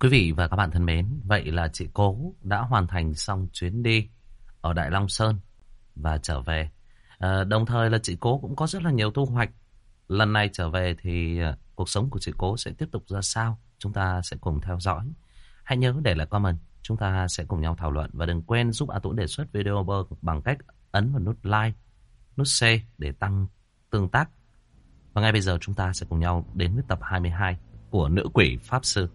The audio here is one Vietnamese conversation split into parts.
Quý vị và các bạn thân mến, vậy là chị Cố đã hoàn thành xong chuyến đi ở Đại Long Sơn và trở về. À, đồng thời là chị Cố cũng có rất là nhiều thu hoạch. Lần này trở về thì ờ, cuộc sống của chị Cố sẽ tiếp tục ra sao? Chúng ta sẽ cùng theo dõi. Hãy nhớ để lại comment, chúng ta sẽ cùng nhau thảo luận. Và đừng quên giúp A Tuấn đề xuất video bằng cách ấn vào nút like, nút share để tăng tương tác. Và ngay bây giờ chúng ta sẽ cùng nhau đến với tập 22 của Nữ Quỷ Pháp Sư.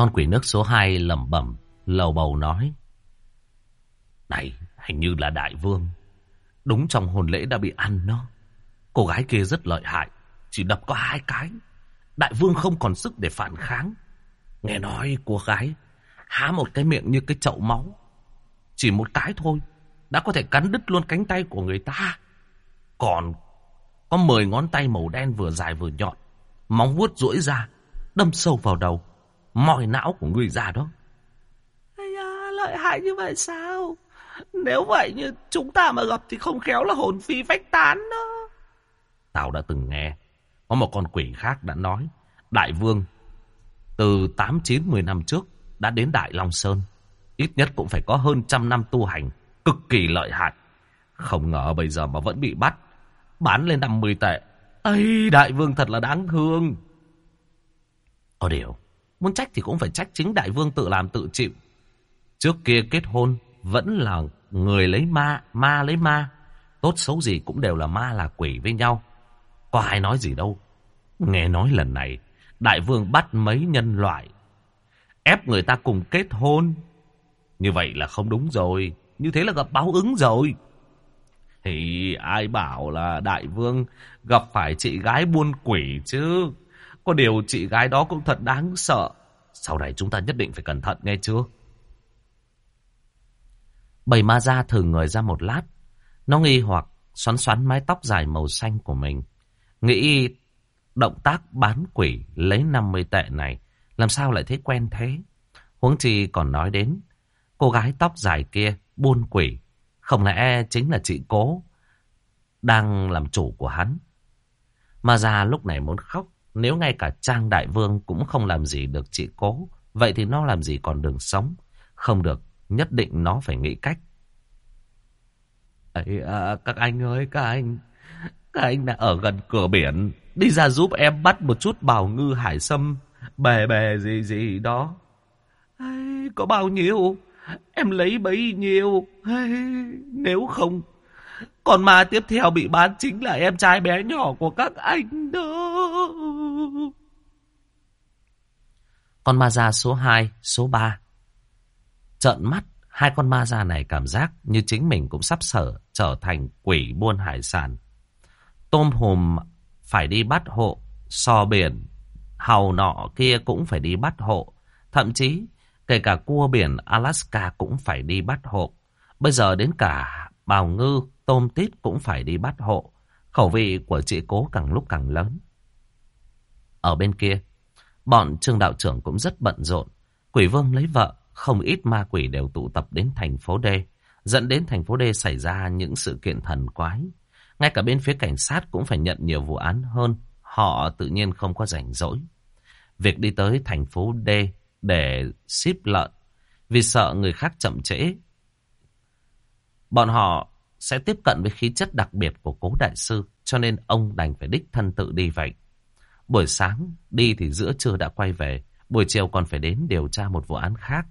Con quỷ nước số 2 lẩm bẩm, lầu bầu nói. Này, hình như là đại vương. Đúng trong hồn lễ đã bị ăn nó. Cô gái kia rất lợi hại, chỉ đập có hai cái. Đại vương không còn sức để phản kháng. Nghe nói cô gái há một cái miệng như cái chậu máu. Chỉ một cái thôi, đã có thể cắn đứt luôn cánh tay của người ta. Còn có 10 ngón tay màu đen vừa dài vừa nhọn, móng vuốt duỗi ra, đâm sâu vào đầu moi não của người già đó. Ây da, lợi hại như vậy sao? Nếu vậy như chúng ta mà gặp thì không khéo là hồn phi phách tán đó. Tao đã từng nghe, có một con quỷ khác đã nói, Đại Vương từ 8-9-10 năm trước đã đến Đại Long Sơn. Ít nhất cũng phải có hơn trăm năm tu hành, cực kỳ lợi hại. Không ngờ bây giờ mà vẫn bị bắt, bán lên 50 tệ. Ây, Đại Vương thật là đáng thương. Có điều, Muốn trách thì cũng phải trách chính đại vương tự làm tự chịu. Trước kia kết hôn vẫn là người lấy ma, ma lấy ma. Tốt xấu gì cũng đều là ma là quỷ với nhau. Có ai nói gì đâu. Nghe nói lần này, đại vương bắt mấy nhân loại. Ép người ta cùng kết hôn. Như vậy là không đúng rồi. Như thế là gặp báo ứng rồi. Thì ai bảo là đại vương gặp phải chị gái buôn quỷ chứ. Có điều chị gái đó cũng thật đáng sợ. Sau này chúng ta nhất định phải cẩn thận nghe chưa? Bầy ma ra thử người ra một lát. Nó nghi hoặc xoắn xoắn mái tóc dài màu xanh của mình. Nghĩ động tác bán quỷ lấy 50 tệ này, làm sao lại thấy quen thế? Huống chi còn nói đến, cô gái tóc dài kia buôn quỷ. Không lẽ chính là chị cố đang làm chủ của hắn? Ma ra lúc này muốn khóc nếu ngay cả Trang Đại Vương cũng không làm gì được chị cố, vậy thì nó làm gì còn đường sống? Không được, nhất định nó phải nghĩ cách. Ấy, à, các anh ơi, các anh, các anh đã ở gần cửa biển, đi ra giúp em bắt một chút bào ngư hải sâm, bè bè gì gì đó. Ấy, có bao nhiêu? Em lấy bấy nhiêu? Ấy, nếu không còn ma tiếp theo bị bán chính là em trai bé nhỏ của các anh đó. Con ma già số 2, số 3. Trợn mắt, hai con ma già này cảm giác như chính mình cũng sắp sở trở thành quỷ buôn hải sản. Tôm hùm phải đi bắt hộ, sò biển, hầu nọ kia cũng phải đi bắt hộ. Thậm chí, kể cả cua biển Alaska cũng phải đi bắt hộ. Bây giờ đến cả bào ngư, tôm tít cũng phải đi bắt hộ. Khẩu vị của chị cố càng lúc càng lớn. Ở bên kia, bọn trương đạo trưởng cũng rất bận rộn. Quỷ vương lấy vợ, không ít ma quỷ đều tụ tập đến thành phố D. Dẫn đến thành phố D xảy ra những sự kiện thần quái. Ngay cả bên phía cảnh sát cũng phải nhận nhiều vụ án hơn. Họ tự nhiên không có rảnh rỗi. Việc đi tới thành phố D để ship lợn. Vì sợ người khác chậm trễ. Bọn họ sẽ tiếp cận với khí chất đặc biệt của cố đại sư, cho nên ông đành phải đích thân tự đi vậy. Buổi sáng đi thì giữa trưa đã quay về, buổi chiều còn phải đến điều tra một vụ án khác.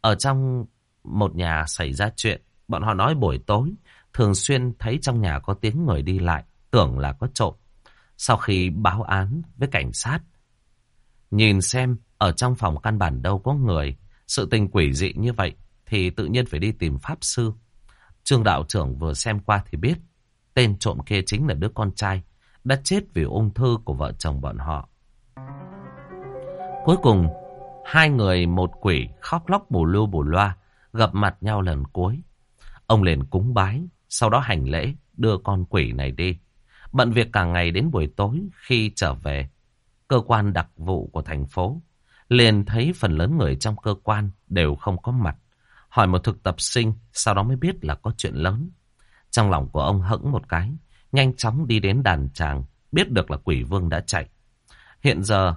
Ở trong một nhà xảy ra chuyện, bọn họ nói buổi tối, thường xuyên thấy trong nhà có tiếng người đi lại, tưởng là có trộm. Sau khi báo án với cảnh sát, nhìn xem ở trong phòng căn bản đâu có người, sự tình quỷ dị như vậy thì tự nhiên phải đi tìm pháp sư. Trương đạo trưởng vừa xem qua thì biết tên trộm kia chính là đứa con trai đã chết vì ung thư của vợ chồng bọn họ. Cuối cùng, hai người một quỷ khóc lóc bù lưu bù loa gặp mặt nhau lần cuối. Ông liền cúng bái, sau đó hành lễ, đưa con quỷ này đi. Bận việc cả ngày đến buổi tối khi trở về, cơ quan đặc vụ của thành phố liền thấy phần lớn người trong cơ quan đều không có mặt. Hỏi một thực tập sinh, sau đó mới biết là có chuyện lớn. Trong lòng của ông hững một cái, nhanh chóng đi đến đàn tràng, biết được là quỷ vương đã chạy. Hiện giờ,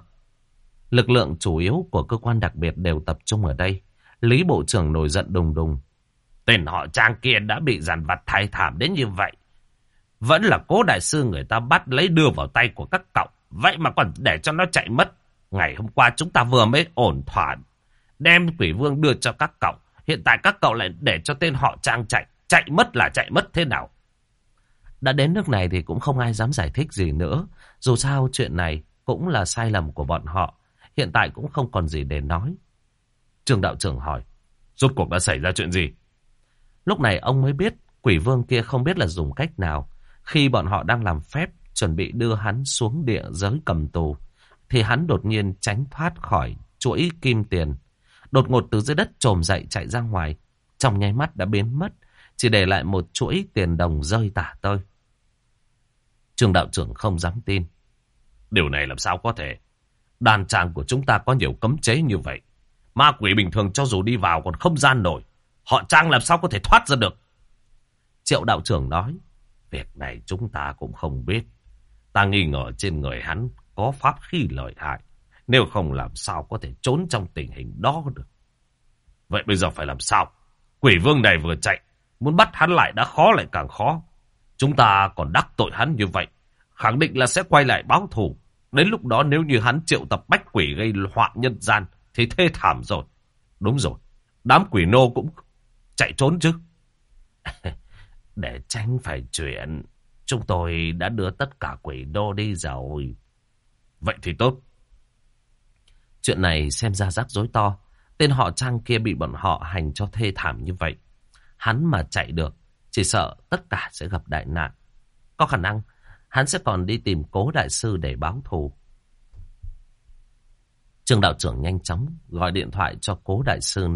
lực lượng chủ yếu của cơ quan đặc biệt đều tập trung ở đây. Lý Bộ trưởng nổi giận đùng đùng. Tên họ Trang kia đã bị giàn vặt thay thảm đến như vậy. Vẫn là cố đại sư người ta bắt lấy đưa vào tay của các cậu. Vậy mà còn để cho nó chạy mất. Ngày hôm qua chúng ta vừa mới ổn thỏa. Đem quỷ vương đưa cho các cậu. Hiện tại các cậu lại để cho tên họ Trang chạy. Chạy mất là chạy mất thế nào? Đã đến nước này thì cũng không ai dám giải thích gì nữa. Dù sao chuyện này cũng là sai lầm của bọn họ. Hiện tại cũng không còn gì để nói. Trường đạo trưởng hỏi. Rốt cuộc đã xảy ra chuyện gì? Lúc này ông mới biết quỷ vương kia không biết là dùng cách nào. Khi bọn họ đang làm phép chuẩn bị đưa hắn xuống địa giới cầm tù, thì hắn đột nhiên tránh thoát khỏi chuỗi kim tiền. Đột ngột từ dưới đất trồm dậy chạy ra ngoài, trong nháy mắt đã biến mất, chỉ để lại một chuỗi tiền đồng rơi tả tơi. Trường đạo trưởng không dám tin. Điều này làm sao có thể? Đàn tràng của chúng ta có nhiều cấm chế như vậy. Ma quỷ bình thường cho dù đi vào còn không gian nổi. Họ trang làm sao có thể thoát ra được? Triệu đạo trưởng nói. Việc này chúng ta cũng không biết. Ta nghi ngờ trên người hắn có pháp khí lợi hại. Nếu không làm sao có thể trốn trong tình hình đó được. Vậy bây giờ phải làm sao? Quỷ vương này vừa chạy. Muốn bắt hắn lại đã khó lại càng khó. Chúng ta còn đắc tội hắn như vậy. Khẳng định là sẽ quay lại báo thù. Đến lúc đó nếu như hắn triệu tập bách quỷ gây họa nhân gian. Thì thê thảm rồi. Đúng rồi. Đám quỷ nô cũng chạy trốn chứ. Để tránh phải chuyện, chúng tôi đã đưa tất cả quỷ nô đi rồi. Vậy thì tốt. Chuyện này xem ra rắc rối to. Tên họ Trang kia bị bọn họ hành cho thê thảm như vậy. Hắn mà chạy được, chỉ sợ tất cả sẽ gặp đại nạn. Có khả năng, hắn sẽ còn đi tìm cố đại sư để báo thù. Trương đạo trưởng nhanh chóng gọi điện thoại cho cố đại sư,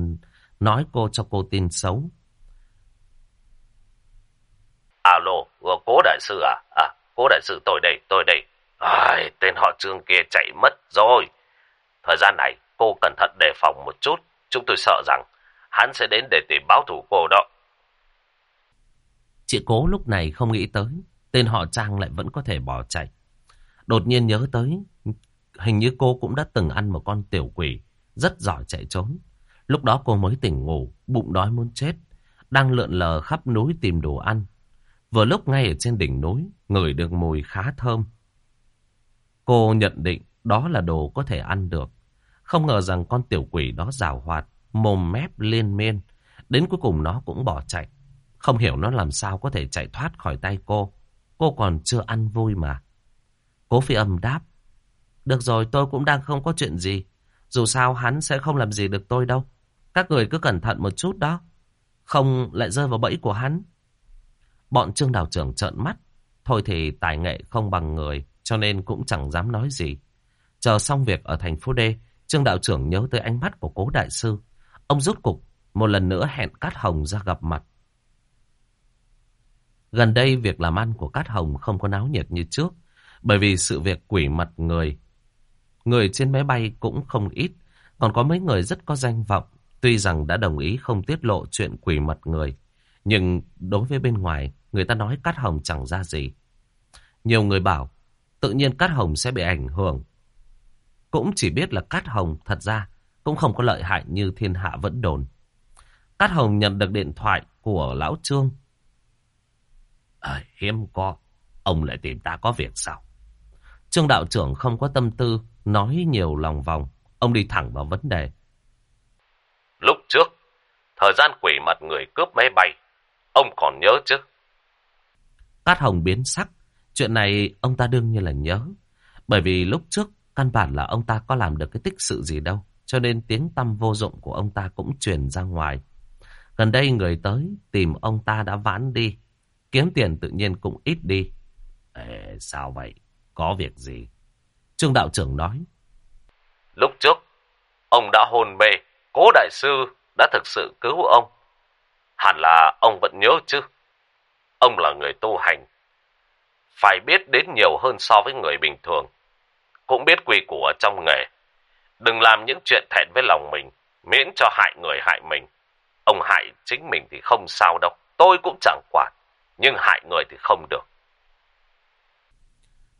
nói cô cho cô tin xấu. Alo, ờ, cố đại sư à? À, cố đại sư tôi đây, tôi đây. Ai, tên họ Trương kia chạy mất rồi. Thời gian này, cô cẩn thận đề phòng một chút. Chúng tôi sợ rằng hắn sẽ đến để tìm báo thủ cô đó. Chị cố lúc này không nghĩ tới, tên họ Trang lại vẫn có thể bỏ chạy. Đột nhiên nhớ tới, hình như cô cũng đã từng ăn một con tiểu quỷ, rất giỏi chạy trốn. Lúc đó cô mới tỉnh ngủ, bụng đói muốn chết, đang lượn lờ khắp núi tìm đồ ăn. Vừa lúc ngay ở trên đỉnh núi, ngửi được mùi khá thơm. Cô nhận định đó là đồ có thể ăn được. Không ngờ rằng con tiểu quỷ đó rào hoạt, mồm mép liên miên. Đến cuối cùng nó cũng bỏ chạy. Không hiểu nó làm sao có thể chạy thoát khỏi tay cô. Cô còn chưa ăn vui mà. Cố phi âm đáp. Được rồi tôi cũng đang không có chuyện gì. Dù sao hắn sẽ không làm gì được tôi đâu. Các người cứ cẩn thận một chút đó. Không lại rơi vào bẫy của hắn. Bọn trương đào trưởng trợn mắt. Thôi thì tài nghệ không bằng người. Cho nên cũng chẳng dám nói gì. Chờ xong việc ở thành phố D. Trương đạo trưởng nhớ tới ánh mắt của cố đại sư. Ông rút cục một lần nữa hẹn Cát Hồng ra gặp mặt. Gần đây việc làm ăn của Cát Hồng không có náo nhiệt như trước. Bởi vì sự việc quỷ mặt người. Người trên máy bay cũng không ít. Còn có mấy người rất có danh vọng. Tuy rằng đã đồng ý không tiết lộ chuyện quỷ mặt người. Nhưng đối với bên ngoài, người ta nói Cát Hồng chẳng ra gì. Nhiều người bảo, tự nhiên Cát Hồng sẽ bị ảnh hưởng. Cũng chỉ biết là Cát Hồng thật ra cũng không có lợi hại như thiên hạ vẫn đồn. Cát Hồng nhận được điện thoại của Lão Trương. À, hiếm có, ông lại tìm ta có việc sao? Trương đạo trưởng không có tâm tư, nói nhiều lòng vòng. Ông đi thẳng vào vấn đề. Lúc trước, thời gian quỷ mật người cướp máy bay, ông còn nhớ chứ? Cát Hồng biến sắc. Chuyện này ông ta đương nhiên là nhớ. Bởi vì lúc trước, căn bản là ông ta có làm được cái tích sự gì đâu. Cho nên tiếng tâm vô dụng của ông ta cũng truyền ra ngoài. Gần đây người tới tìm ông ta đã vãn đi. Kiếm tiền tự nhiên cũng ít đi. Ê, sao vậy? Có việc gì? Trương đạo trưởng nói. Lúc trước, ông đã hôn mê. Cố đại sư đã thực sự cứu ông. Hẳn là ông vẫn nhớ chứ. Ông là người tu hành. Phải biết đến nhiều hơn so với người bình thường. Cũng biết quy củ ở trong nghề. Đừng làm những chuyện thẹn với lòng mình, miễn cho hại người hại mình. Ông hại chính mình thì không sao đâu. Tôi cũng chẳng quản. Nhưng hại người thì không được.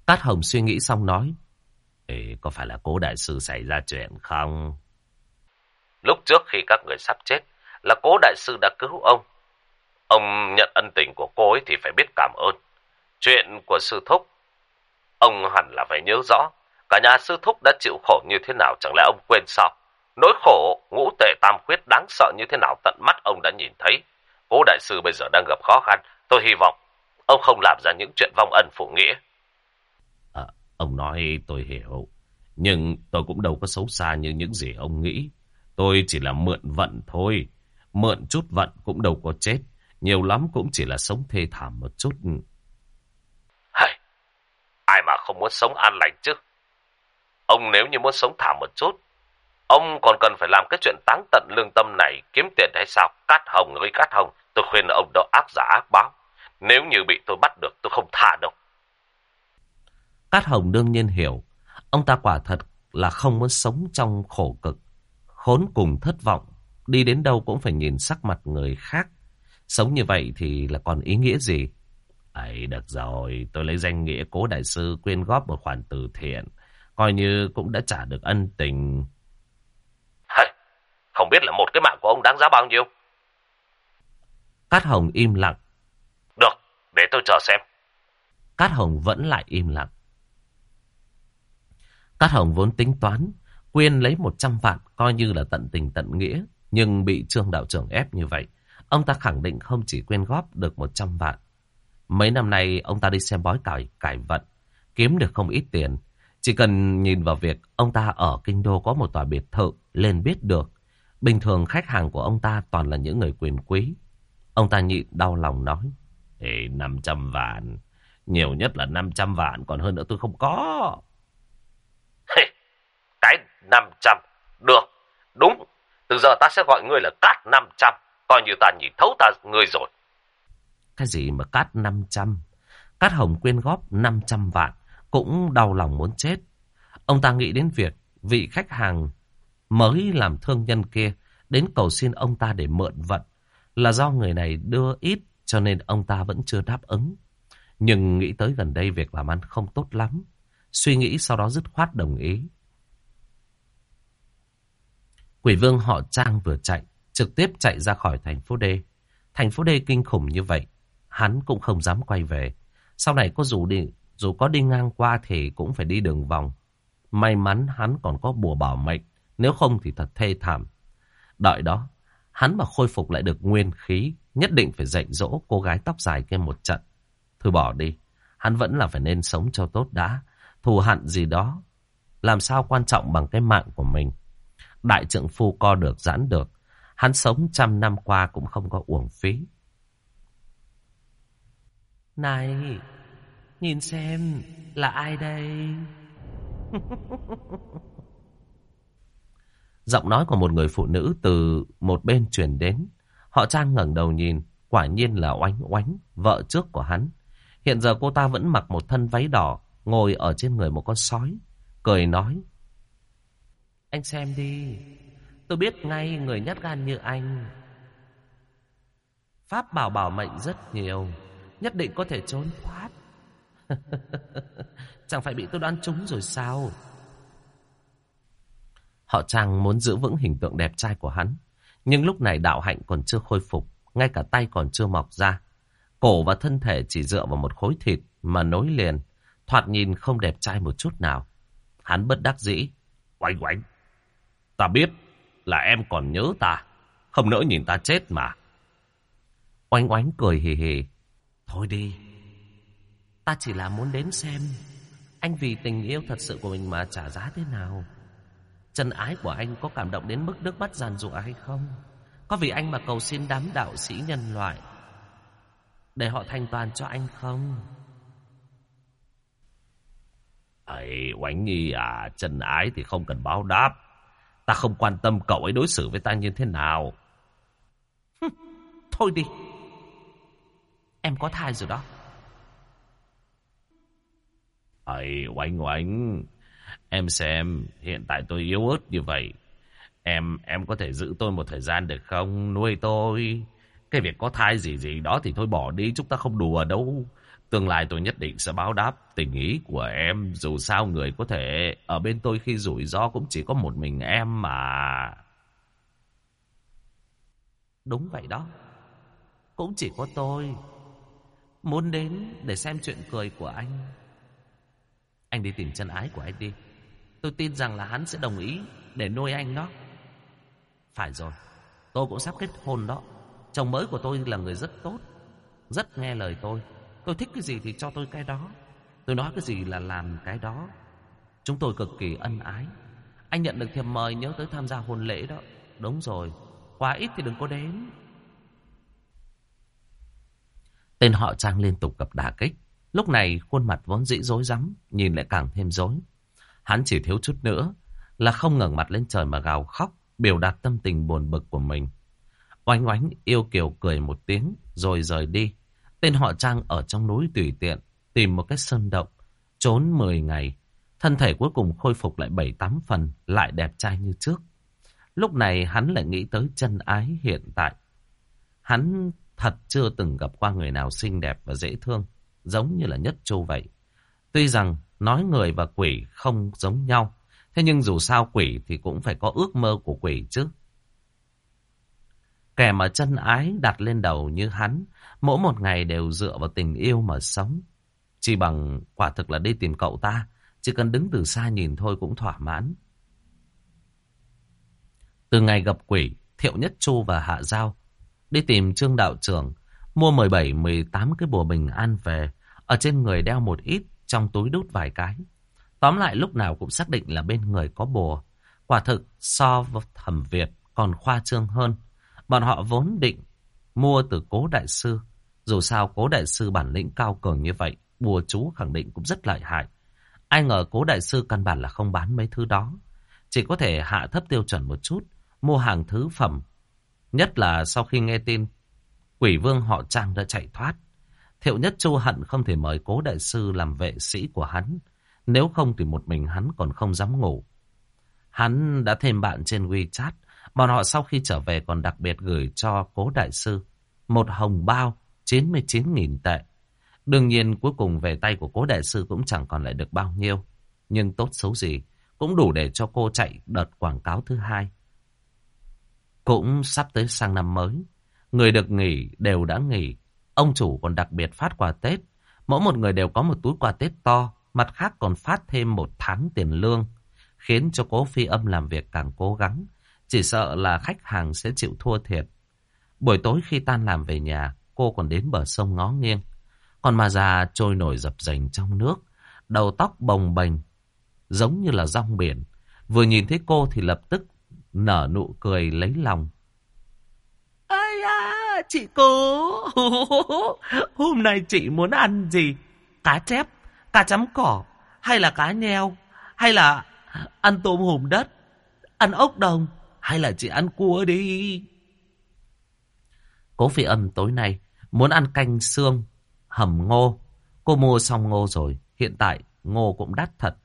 Cát Hồng suy nghĩ xong nói. Ê, có phải là cố đại sư xảy ra chuyện không? Lúc trước khi các người sắp chết, là cố đại sư đã cứu ông. Ông nhận ân tình của cô ấy thì phải biết cảm ơn. Chuyện của sư thúc, ông hẳn là phải nhớ rõ. Cả nhà sư thúc đã chịu khổ như thế nào chẳng lẽ ông quên sao? Nỗi khổ, ngũ tệ tam khuyết đáng sợ như thế nào tận mắt ông đã nhìn thấy. Cố đại sư bây giờ đang gặp khó khăn. Tôi hy vọng ông không làm ra những chuyện vong ân phụ nghĩa. À, ông nói tôi hiểu. Nhưng tôi cũng đâu có xấu xa như những gì ông nghĩ. Tôi chỉ là mượn vận thôi. Mượn chút vận cũng đâu có chết. Nhiều lắm cũng chỉ là sống thê thảm một chút. Hay, ai mà không muốn sống an lành chứ? Ông nếu như muốn sống thảm một chút, ông còn cần phải làm cái chuyện táng tận lương tâm này kiếm tiền hay sao? Cát hồng với cát hồng, tôi khuyên ông đó ác giả ác báo. Nếu như bị tôi bắt được, tôi không tha đâu. Cát hồng đương nhiên hiểu. Ông ta quả thật là không muốn sống trong khổ cực. Khốn cùng thất vọng. Đi đến đâu cũng phải nhìn sắc mặt người khác. Sống như vậy thì là còn ý nghĩa gì? ấy được rồi, tôi lấy danh nghĩa cố đại sư quyên góp một khoản từ thiện. Coi như cũng đã trả được ân tình. Không biết là một cái mạng của ông đáng giá bao nhiêu? Cát Hồng im lặng. Được, để tôi chờ xem. Cát Hồng vẫn lại im lặng. Cát Hồng vốn tính toán, quyên lấy 100 vạn coi như là tận tình tận nghĩa. Nhưng bị trương đạo trưởng ép như vậy, ông ta khẳng định không chỉ quyên góp được 100 vạn. Mấy năm nay ông ta đi xem bói cải, cải vận, kiếm được không ít tiền. Chỉ cần nhìn vào việc ông ta ở Kinh Đô có một tòa biệt thự lên biết được. Bình thường khách hàng của ông ta toàn là những người quyền quý. Ông ta nhịn đau lòng nói. Ê, 500 vạn. Nhiều nhất là 500 vạn, còn hơn nữa tôi không có. Cái 500. Được, đúng. Từ giờ ta sẽ gọi ngươi là Cát 500. Coi như ta nhìn thấu ta ngươi rồi. Cái gì mà Cát 500? Cát Hồng quyên góp 500 vạn. Cũng đau lòng muốn chết. Ông ta nghĩ đến việc vị khách hàng mới làm thương nhân kia đến cầu xin ông ta để mượn vận. Là do người này đưa ít cho nên ông ta vẫn chưa đáp ứng. Nhưng nghĩ tới gần đây việc làm ăn không tốt lắm. Suy nghĩ sau đó dứt khoát đồng ý. Quỷ vương họ Trang vừa chạy, trực tiếp chạy ra khỏi thành phố D. Thành phố D kinh khủng như vậy, hắn cũng không dám quay về. Sau này có dù đi, dù có đi ngang qua thì cũng phải đi đường vòng. May mắn hắn còn có bùa bảo mệnh, nếu không thì thật thê thảm. Đợi đó, hắn mà khôi phục lại được nguyên khí, nhất định phải dạy dỗ cô gái tóc dài kia một trận. Thôi bỏ đi, hắn vẫn là phải nên sống cho tốt đã. Thù hận gì đó, làm sao quan trọng bằng cái mạng của mình. Đại trượng phu co được giãn được, hắn sống trăm năm qua cũng không có uổng phí. Này, nhìn xem là ai đây? Giọng nói của một người phụ nữ từ một bên truyền đến. Họ Trang ngẩng đầu nhìn, quả nhiên là oánh oánh, vợ trước của hắn. Hiện giờ cô ta vẫn mặc một thân váy đỏ, ngồi ở trên người một con sói, cười nói. Anh xem đi, tôi biết ngay người nhát gan như anh. Pháp bảo bảo mệnh rất nhiều, nhất định có thể trốn thoát. Chẳng phải bị tôi đoán trúng rồi sao? Họ Trang muốn giữ vững hình tượng đẹp trai của hắn. Nhưng lúc này đạo hạnh còn chưa khôi phục, ngay cả tay còn chưa mọc ra. Cổ và thân thể chỉ dựa vào một khối thịt mà nối liền, thoạt nhìn không đẹp trai một chút nào. Hắn bất đắc dĩ. oanh oanh ta biết là em còn nhớ ta, không nỡ nhìn ta chết mà. oanh oánh cười hì hì. Thôi đi, ta chỉ là muốn đến xem anh vì tình yêu thật sự của mình mà trả giá thế nào. Chân ái của anh có cảm động đến mức nước mắt giàn rụa hay không? Có vì anh mà cầu xin đám đạo sĩ nhân loại để họ thành toàn cho anh không? Ấy, Oánh Nhi à, chân ái thì không cần báo đáp. Ta không quan tâm cậu ấy đối xử với ta như thế nào. Thôi đi. Em có thai rồi đó. Ây, oánh oánh. Em xem, hiện tại tôi yếu ớt như vậy. Em, em có thể giữ tôi một thời gian được không? Nuôi tôi. Cái việc có thai gì gì đó thì thôi bỏ đi, chúng ta không đùa đâu. Tương lai tôi nhất định sẽ báo đáp tình ý của em. Dù sao người có thể ở bên tôi khi rủi ro cũng chỉ có một mình em mà. Đúng vậy đó. Cũng chỉ có tôi. Muốn đến để xem chuyện cười của anh. Anh đi tìm chân ái của anh đi. Tôi tin rằng là hắn sẽ đồng ý để nuôi anh đó. Phải rồi. Tôi cũng sắp kết hôn đó. Chồng mới của tôi là người rất tốt. Rất nghe lời tôi. Tôi thích cái gì thì cho tôi cái đó. Tôi nói cái gì là làm cái đó. Chúng tôi cực kỳ ân ái. Anh nhận được thiệp mời nhớ tới tham gia hôn lễ đó. Đúng rồi. Quá ít thì đừng có đến. Tên họ Trang liên tục gặp đả kích. Lúc này khuôn mặt vốn dĩ rối rắm, nhìn lại càng thêm rối. Hắn chỉ thiếu chút nữa là không ngẩng mặt lên trời mà gào khóc, biểu đạt tâm tình buồn bực của mình. Oánh oánh yêu kiều cười một tiếng rồi rời đi. Tên họ Trang ở trong núi tùy tiện, tìm một cái sơn động, trốn 10 ngày. Thân thể cuối cùng khôi phục lại 7-8 phần, lại đẹp trai như trước. Lúc này hắn lại nghĩ tới chân ái hiện tại. Hắn thật chưa từng gặp qua người nào xinh đẹp và dễ thương, giống như là Nhất Châu vậy. Tuy rằng nói người và quỷ không giống nhau, thế nhưng dù sao quỷ thì cũng phải có ước mơ của quỷ chứ. Kẻ mà chân ái đặt lên đầu như hắn, mỗi một ngày đều dựa vào tình yêu mà sống. Chỉ bằng quả thực là đi tìm cậu ta, chỉ cần đứng từ xa nhìn thôi cũng thỏa mãn. Từ ngày gặp quỷ, Thiệu Nhất Chu và Hạ Giao đi tìm Trương Đạo Trưởng, mua 17-18 cái bùa bình an về, ở trên người đeo một ít, trong túi đút vài cái. Tóm lại lúc nào cũng xác định là bên người có bùa. Quả thực so với thẩm Việt còn khoa trương hơn. Bọn họ vốn định mua từ cố đại sư. Dù sao cố đại sư bản lĩnh cao cường như vậy, bùa chú khẳng định cũng rất lợi hại. Ai ngờ cố đại sư căn bản là không bán mấy thứ đó. Chỉ có thể hạ thấp tiêu chuẩn một chút, mua hàng thứ phẩm. Nhất là sau khi nghe tin, quỷ vương họ Trang đã chạy thoát. Thiệu nhất chu hận không thể mời cố đại sư làm vệ sĩ của hắn. Nếu không thì một mình hắn còn không dám ngủ. Hắn đã thêm bạn trên WeChat. Bọn họ sau khi trở về còn đặc biệt gửi cho cố đại sư một hồng bao 99.000 tệ. Đương nhiên cuối cùng về tay của cố đại sư cũng chẳng còn lại được bao nhiêu. Nhưng tốt xấu gì cũng đủ để cho cô chạy đợt quảng cáo thứ hai. Cũng sắp tới sang năm mới. Người được nghỉ đều đã nghỉ. Ông chủ còn đặc biệt phát quà Tết. Mỗi một người đều có một túi quà Tết to. Mặt khác còn phát thêm một tháng tiền lương. Khiến cho cố phi âm làm việc càng cố gắng. Chỉ sợ là khách hàng sẽ chịu thua thiệt. Buổi tối khi tan làm về nhà, cô còn đến bờ sông ngó nghiêng. Còn mà già trôi nổi dập dềnh trong nước. Đầu tóc bồng bềnh, giống như là rong biển. Vừa nhìn thấy cô thì lập tức nở nụ cười lấy lòng. Ây chị cố. Hôm nay chị muốn ăn gì? Cá chép, cá chấm cỏ, hay là cá nheo, hay là ăn tôm hùm đất, ăn ốc đồng, hay là chị ăn cua đi? Cố phi âm tối nay muốn ăn canh xương, hầm ngô. Cô mua xong ngô rồi, hiện tại ngô cũng đắt thật.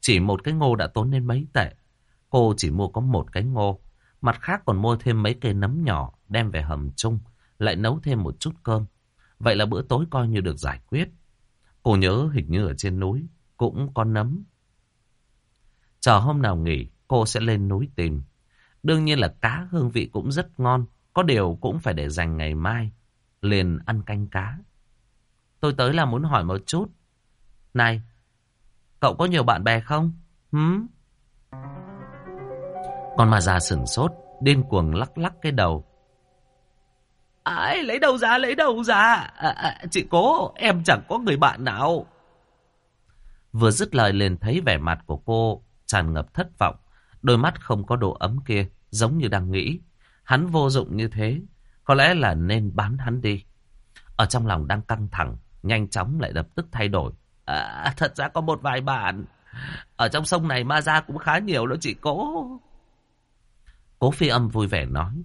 Chỉ một cái ngô đã tốn đến mấy tệ. Cô chỉ mua có một cái ngô. Mặt khác còn mua thêm mấy cây nấm nhỏ đem về hầm chung. Lại nấu thêm một chút cơm. Vậy là bữa tối coi như được giải quyết. Cô nhớ hình như ở trên núi cũng có nấm. Chờ hôm nào nghỉ cô sẽ lên núi tìm. Đương nhiên là cá hương vị cũng rất ngon. Có điều cũng phải để dành ngày mai. Liền ăn canh cá. Tôi tới là muốn hỏi một chút. Này, cậu có nhiều bạn bè không? Hứ? Con mà già sửng sốt, điên cuồng lắc lắc cái đầu. Ai lấy đâu ra, lấy đâu ra. À, à, chị cố, em chẳng có người bạn nào. Vừa dứt lời liền thấy vẻ mặt của cô tràn ngập thất vọng. Đôi mắt không có độ ấm kia, giống như đang nghĩ. Hắn vô dụng như thế, có lẽ là nên bán hắn đi. Ở trong lòng đang căng thẳng, nhanh chóng lại lập tức thay đổi. À, thật ra có một vài bạn. Ở trong sông này ma ra cũng khá nhiều đó chị cố. Cố phi âm vui vẻ nói.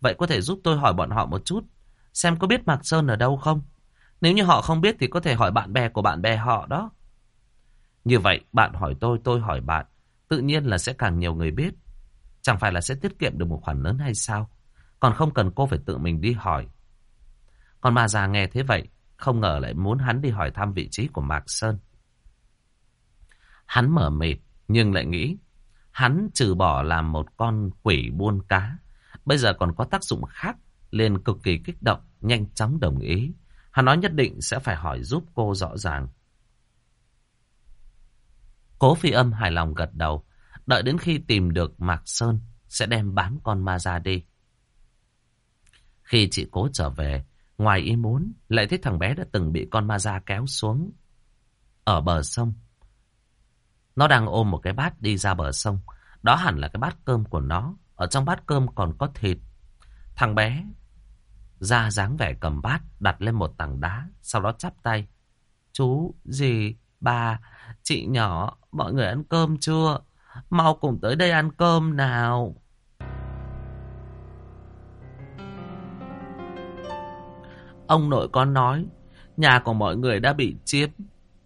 Vậy có thể giúp tôi hỏi bọn họ một chút, xem có biết Mạc Sơn ở đâu không? Nếu như họ không biết thì có thể hỏi bạn bè của bạn bè họ đó. Như vậy, bạn hỏi tôi, tôi hỏi bạn. Tự nhiên là sẽ càng nhiều người biết. Chẳng phải là sẽ tiết kiệm được một khoản lớn hay sao? Còn không cần cô phải tự mình đi hỏi. Còn mà già nghe thế vậy, không ngờ lại muốn hắn đi hỏi thăm vị trí của Mạc Sơn. Hắn mở mịt, nhưng lại nghĩ, hắn trừ bỏ làm một con quỷ buôn cá, bây giờ còn có tác dụng khác, liền cực kỳ kích động, nhanh chóng đồng ý. Hắn nói nhất định sẽ phải hỏi giúp cô rõ ràng. Cố phi âm hài lòng gật đầu, đợi đến khi tìm được Mạc Sơn, sẽ đem bán con ma ra đi. Khi chị cố trở về, ngoài ý muốn, lại thấy thằng bé đã từng bị con ma da kéo xuống ở bờ sông. Nó đang ôm một cái bát đi ra bờ sông. Đó hẳn là cái bát cơm của nó. Ở trong bát cơm còn có thịt. Thằng bé ra dáng vẻ cầm bát đặt lên một tảng đá. Sau đó chắp tay. Chú, dì, bà, chị nhỏ, mọi người ăn cơm chưa? Mau cùng tới đây ăn cơm nào. Ông nội con nói, nhà của mọi người đã bị chiếm.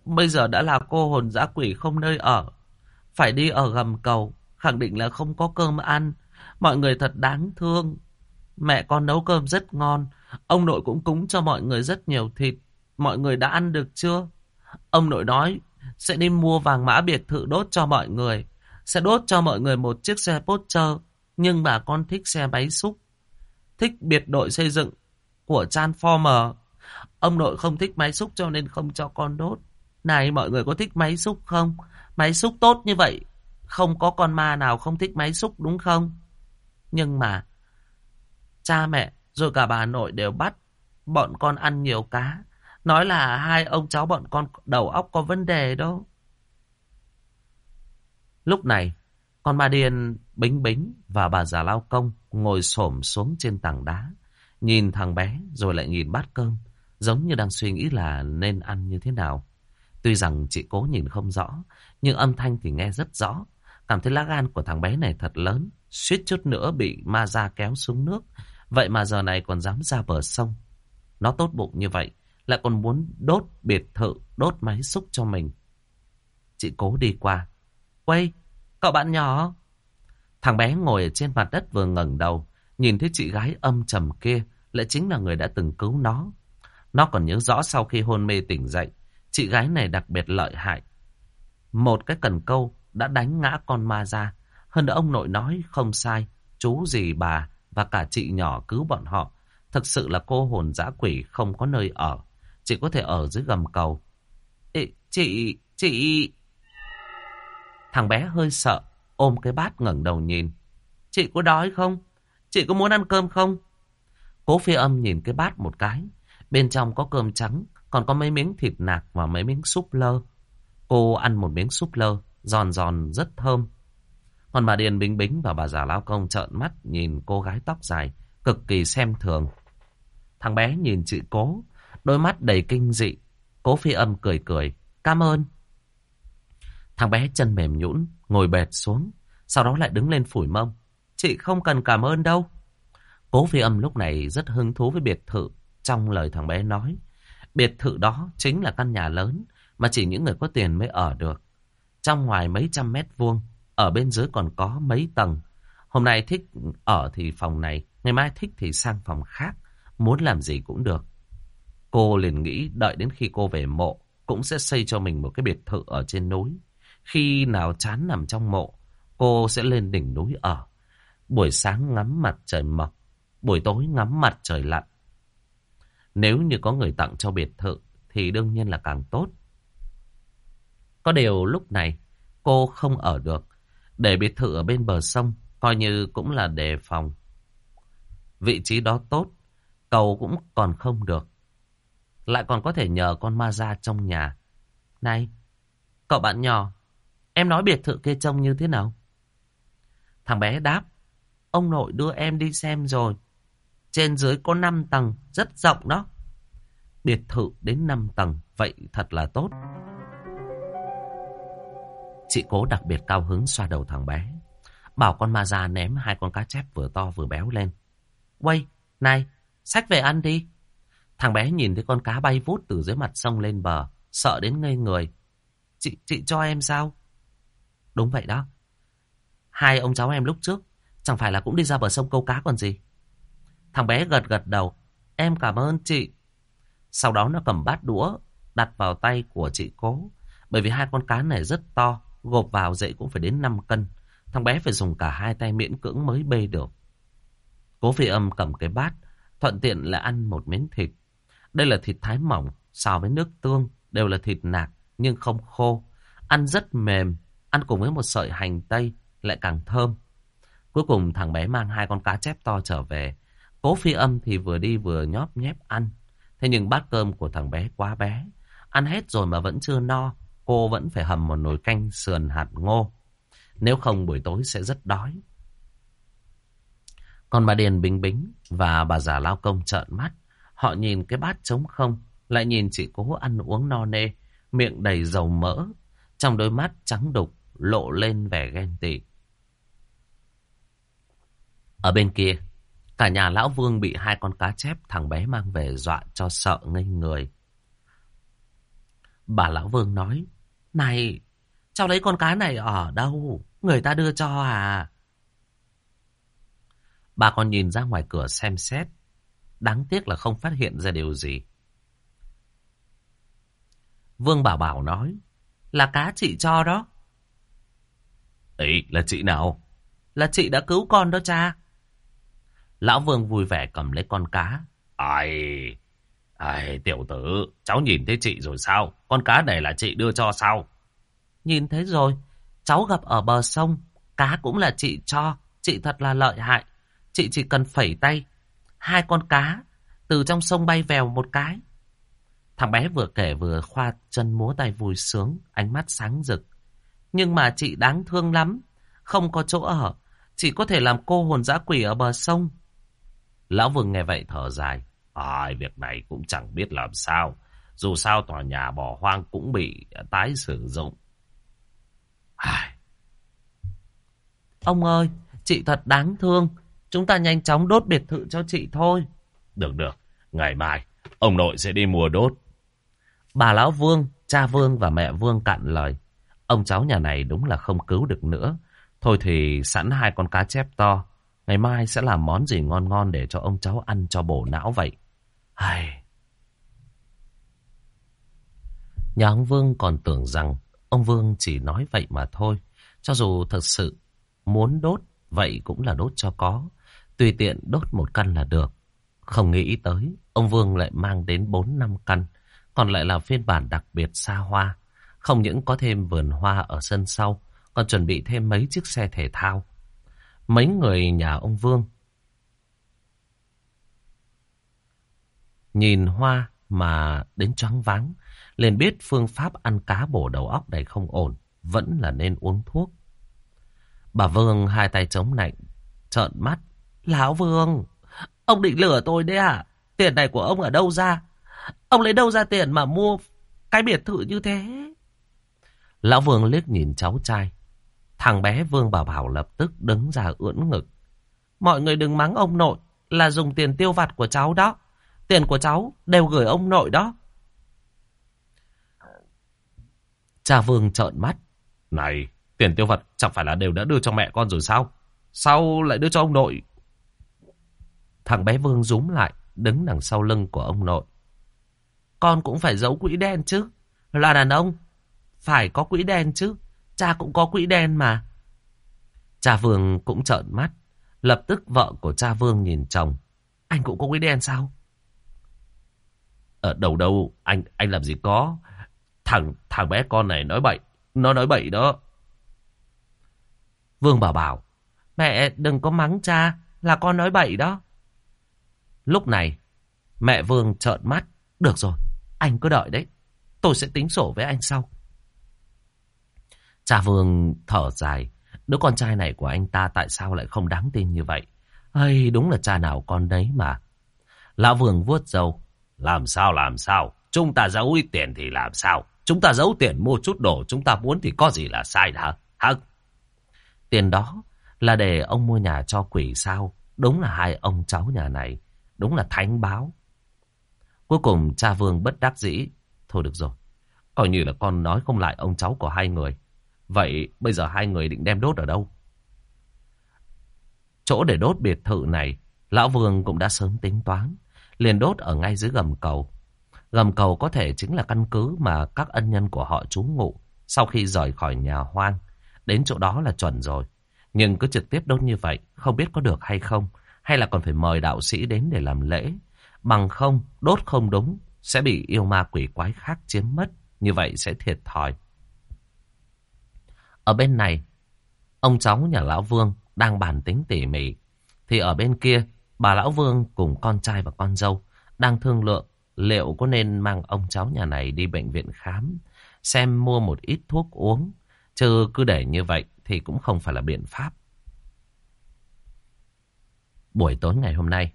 Bây giờ đã là cô hồn dã quỷ không nơi ở. Phải đi ở gầm cầu, khẳng định là không có cơm ăn. Mọi người thật đáng thương. Mẹ con nấu cơm rất ngon. Ông nội cũng cúng cho mọi người rất nhiều thịt. Mọi người đã ăn được chưa? Ông nội nói, sẽ đi mua vàng mã biệt thự đốt cho mọi người. Sẽ đốt cho mọi người một chiếc xe Porsche. Nhưng bà con thích xe máy xúc. Thích biệt đội xây dựng của Transformer. Ông nội không thích máy xúc cho nên không cho con đốt. Này, mọi người có thích máy xúc không? Máy xúc tốt như vậy. Không có con ma nào không thích máy xúc đúng không? Nhưng mà cha mẹ rồi cả bà nội đều bắt bọn con ăn nhiều cá. Nói là hai ông cháu bọn con đầu óc có vấn đề đâu. Lúc này, con ma điên bính bính và bà già lao công ngồi xổm xuống trên tảng đá. Nhìn thằng bé rồi lại nhìn bát cơm. Giống như đang suy nghĩ là nên ăn như thế nào. Tuy rằng chị cố nhìn không rõ, nhưng âm thanh thì nghe rất rõ. Cảm thấy lá gan của thằng bé này thật lớn, suýt chút nữa bị ma ra kéo xuống nước. Vậy mà giờ này còn dám ra bờ sông. Nó tốt bụng như vậy, lại còn muốn đốt biệt thự, đốt máy xúc cho mình. Chị cố đi qua. Quay, cậu bạn nhỏ. Thằng bé ngồi ở trên mặt đất vừa ngẩng đầu, nhìn thấy chị gái âm trầm kia, lại chính là người đã từng cứu nó. Nó còn nhớ rõ sau khi hôn mê tỉnh dậy, Chị gái này đặc biệt lợi hại. Một cái cần câu đã đánh ngã con ma ra. Hơn nữa ông nội nói không sai. Chú gì bà và cả chị nhỏ cứu bọn họ. Thực sự là cô hồn dã quỷ không có nơi ở. Chỉ có thể ở dưới gầm cầu. Ê, chị, chị... Thằng bé hơi sợ, ôm cái bát ngẩng đầu nhìn. Chị có đói không? Chị có muốn ăn cơm không? Cố phi âm nhìn cái bát một cái. Bên trong có cơm trắng, còn có mấy miếng thịt nạc và mấy miếng súp lơ. Cô ăn một miếng súp lơ, giòn giòn rất thơm. Còn bà Điền Bính Bính và bà già lao công trợn mắt nhìn cô gái tóc dài, cực kỳ xem thường. Thằng bé nhìn chị cố, đôi mắt đầy kinh dị. Cố phi âm cười cười, cảm ơn. Thằng bé chân mềm nhũn, ngồi bệt xuống, sau đó lại đứng lên phủi mông. Chị không cần cảm ơn đâu. Cố phi âm lúc này rất hứng thú với biệt thự trong lời thằng bé nói. Biệt thự đó chính là căn nhà lớn mà chỉ những người có tiền mới ở được. Trong ngoài mấy trăm mét vuông, ở bên dưới còn có mấy tầng. Hôm nay thích ở thì phòng này, ngày mai thích thì sang phòng khác, muốn làm gì cũng được. Cô liền nghĩ đợi đến khi cô về mộ, cũng sẽ xây cho mình một cái biệt thự ở trên núi. Khi nào chán nằm trong mộ, cô sẽ lên đỉnh núi ở. Buổi sáng ngắm mặt trời mọc, buổi tối ngắm mặt trời lặn. Nếu như có người tặng cho biệt thự thì đương nhiên là càng tốt. Có điều lúc này cô không ở được. Để biệt thự ở bên bờ sông coi như cũng là đề phòng. Vị trí đó tốt, cầu cũng còn không được. Lại còn có thể nhờ con ma ra trong nhà. Này, cậu bạn nhỏ, em nói biệt thự kia trông như thế nào? Thằng bé đáp, ông nội đưa em đi xem rồi. Trên dưới có 5 tầng, rất rộng đó. Biệt thự đến 5 tầng, vậy thật là tốt. Chị cố đặc biệt cao hứng xoa đầu thằng bé. Bảo con ma già ném hai con cá chép vừa to vừa béo lên. Quay, này, sách về ăn đi. Thằng bé nhìn thấy con cá bay vút từ dưới mặt sông lên bờ, sợ đến ngây người. Chị, chị cho em sao? Đúng vậy đó. Hai ông cháu em lúc trước, chẳng phải là cũng đi ra bờ sông câu cá còn gì. Thằng bé gật gật đầu, em cảm ơn chị. Sau đó nó cầm bát đũa, đặt vào tay của chị cố. Bởi vì hai con cá này rất to, gộp vào dậy cũng phải đến 5 cân. Thằng bé phải dùng cả hai tay miễn cưỡng mới bê được. Cố phi âm cầm cái bát, thuận tiện là ăn một miếng thịt. Đây là thịt thái mỏng, xào với nước tương, đều là thịt nạc nhưng không khô. Ăn rất mềm, ăn cùng với một sợi hành tây lại càng thơm. Cuối cùng thằng bé mang hai con cá chép to trở về. Cố phi âm thì vừa đi vừa nhóp nhép ăn. Thế nhưng bát cơm của thằng bé quá bé. Ăn hết rồi mà vẫn chưa no. Cô vẫn phải hầm một nồi canh sườn hạt ngô. Nếu không buổi tối sẽ rất đói. Còn bà Điền Bình Bính và bà già lao công trợn mắt. Họ nhìn cái bát trống không. Lại nhìn chị cố ăn uống no nê. Miệng đầy dầu mỡ. Trong đôi mắt trắng đục lộ lên vẻ ghen tị. Ở bên kia, cả nhà lão vương bị hai con cá chép thằng bé mang về dọa cho sợ ngây người. Bà lão vương nói, này, cháu lấy con cá này ở đâu? Người ta đưa cho à? Bà còn nhìn ra ngoài cửa xem xét. Đáng tiếc là không phát hiện ra điều gì. Vương Bảo Bảo nói, là cá chị cho đó. Ấy, là chị nào? Là chị đã cứu con đó cha. Lão Vương vui vẻ cầm lấy con cá. Ai, ai, tiểu tử, cháu nhìn thấy chị rồi sao? Con cá này là chị đưa cho sao? Nhìn thấy rồi, cháu gặp ở bờ sông, cá cũng là chị cho, chị thật là lợi hại. Chị chỉ cần phẩy tay, hai con cá từ trong sông bay vèo một cái. Thằng bé vừa kể vừa khoa chân múa tay vui sướng, ánh mắt sáng rực. Nhưng mà chị đáng thương lắm, không có chỗ ở, chỉ có thể làm cô hồn dã quỷ ở bờ sông. Lão Vương nghe vậy thở dài. Ai, việc này cũng chẳng biết làm sao. Dù sao tòa nhà bỏ hoang cũng bị tái sử dụng. Ai... Ông ơi, chị thật đáng thương. Chúng ta nhanh chóng đốt biệt thự cho chị thôi. Được được, ngày mai ông nội sẽ đi mua đốt. Bà Lão Vương, cha Vương và mẹ Vương cạn lời. Ông cháu nhà này đúng là không cứu được nữa. Thôi thì sẵn hai con cá chép to. Ngày mai sẽ làm món gì ngon ngon để cho ông cháu ăn cho bổ não vậy. Ai... Nhà ông Vương còn tưởng rằng ông Vương chỉ nói vậy mà thôi. Cho dù thật sự muốn đốt, vậy cũng là đốt cho có. Tùy tiện đốt một căn là được. Không nghĩ tới, ông Vương lại mang đến 4 năm căn. Còn lại là phiên bản đặc biệt xa hoa. Không những có thêm vườn hoa ở sân sau, còn chuẩn bị thêm mấy chiếc xe thể thao. Mấy người nhà ông Vương nhìn hoa mà đến choáng váng, liền biết phương pháp ăn cá bổ đầu óc này không ổn, vẫn là nên uống thuốc. Bà Vương hai tay chống nạnh, trợn mắt. Lão Vương, ông định lừa tôi đấy à? Tiền này của ông ở đâu ra? Ông lấy đâu ra tiền mà mua cái biệt thự như thế? Lão Vương liếc nhìn cháu trai. Thằng bé Vương Bảo Bảo lập tức đứng ra ưỡn ngực. Mọi người đừng mắng ông nội là dùng tiền tiêu vặt của cháu đó. Tiền của cháu đều gửi ông nội đó. Cha Vương trợn mắt. Này, tiền tiêu vặt chẳng phải là đều đã đưa cho mẹ con rồi sao? Sao lại đưa cho ông nội? Thằng bé Vương rúm lại, đứng đằng sau lưng của ông nội. Con cũng phải giấu quỹ đen chứ. Là đàn ông, phải có quỹ đen chứ. Cha cũng có quỹ đen mà. Cha Vương cũng trợn mắt. Lập tức vợ của cha Vương nhìn chồng. Anh cũng có quỹ đen sao? Ờ, Ở đâu đâu, anh anh làm gì có. Thằng thằng bé con này nói bậy. Nó nói bậy đó. Vương bảo bảo. Mẹ đừng có mắng cha. Là con nói bậy đó. Lúc này, mẹ Vương trợn mắt. Được rồi, anh cứ đợi đấy. Tôi sẽ tính sổ với anh sau. Cha Vương thở dài. Đứa con trai này của anh ta tại sao lại không đáng tin như vậy? Ây, đúng là cha nào con đấy mà. Lão Vương vuốt râu. Làm sao làm sao? Chúng ta giấu ít tiền thì làm sao? Chúng ta giấu tiền mua chút đồ chúng ta muốn thì có gì là sai hả? Hả? Tiền đó là để ông mua nhà cho quỷ sao? Đúng là hai ông cháu nhà này. Đúng là thánh báo. Cuối cùng cha Vương bất đắc dĩ. Thôi được rồi. Coi như là con nói không lại ông cháu của hai người. Vậy bây giờ hai người định đem đốt ở đâu? Chỗ để đốt biệt thự này, Lão Vương cũng đã sớm tính toán. Liền đốt ở ngay dưới gầm cầu. Gầm cầu có thể chính là căn cứ mà các ân nhân của họ trú ngụ sau khi rời khỏi nhà hoang. Đến chỗ đó là chuẩn rồi. Nhưng cứ trực tiếp đốt như vậy, không biết có được hay không. Hay là còn phải mời đạo sĩ đến để làm lễ. Bằng không, đốt không đúng, sẽ bị yêu ma quỷ quái khác chiếm mất. Như vậy sẽ thiệt thòi. Ở bên này, ông cháu nhà Lão Vương đang bàn tính tỉ mỉ. Thì ở bên kia, bà Lão Vương cùng con trai và con dâu đang thương lượng liệu có nên mang ông cháu nhà này đi bệnh viện khám, xem mua một ít thuốc uống. Chứ cứ để như vậy thì cũng không phải là biện pháp. Buổi tối ngày hôm nay,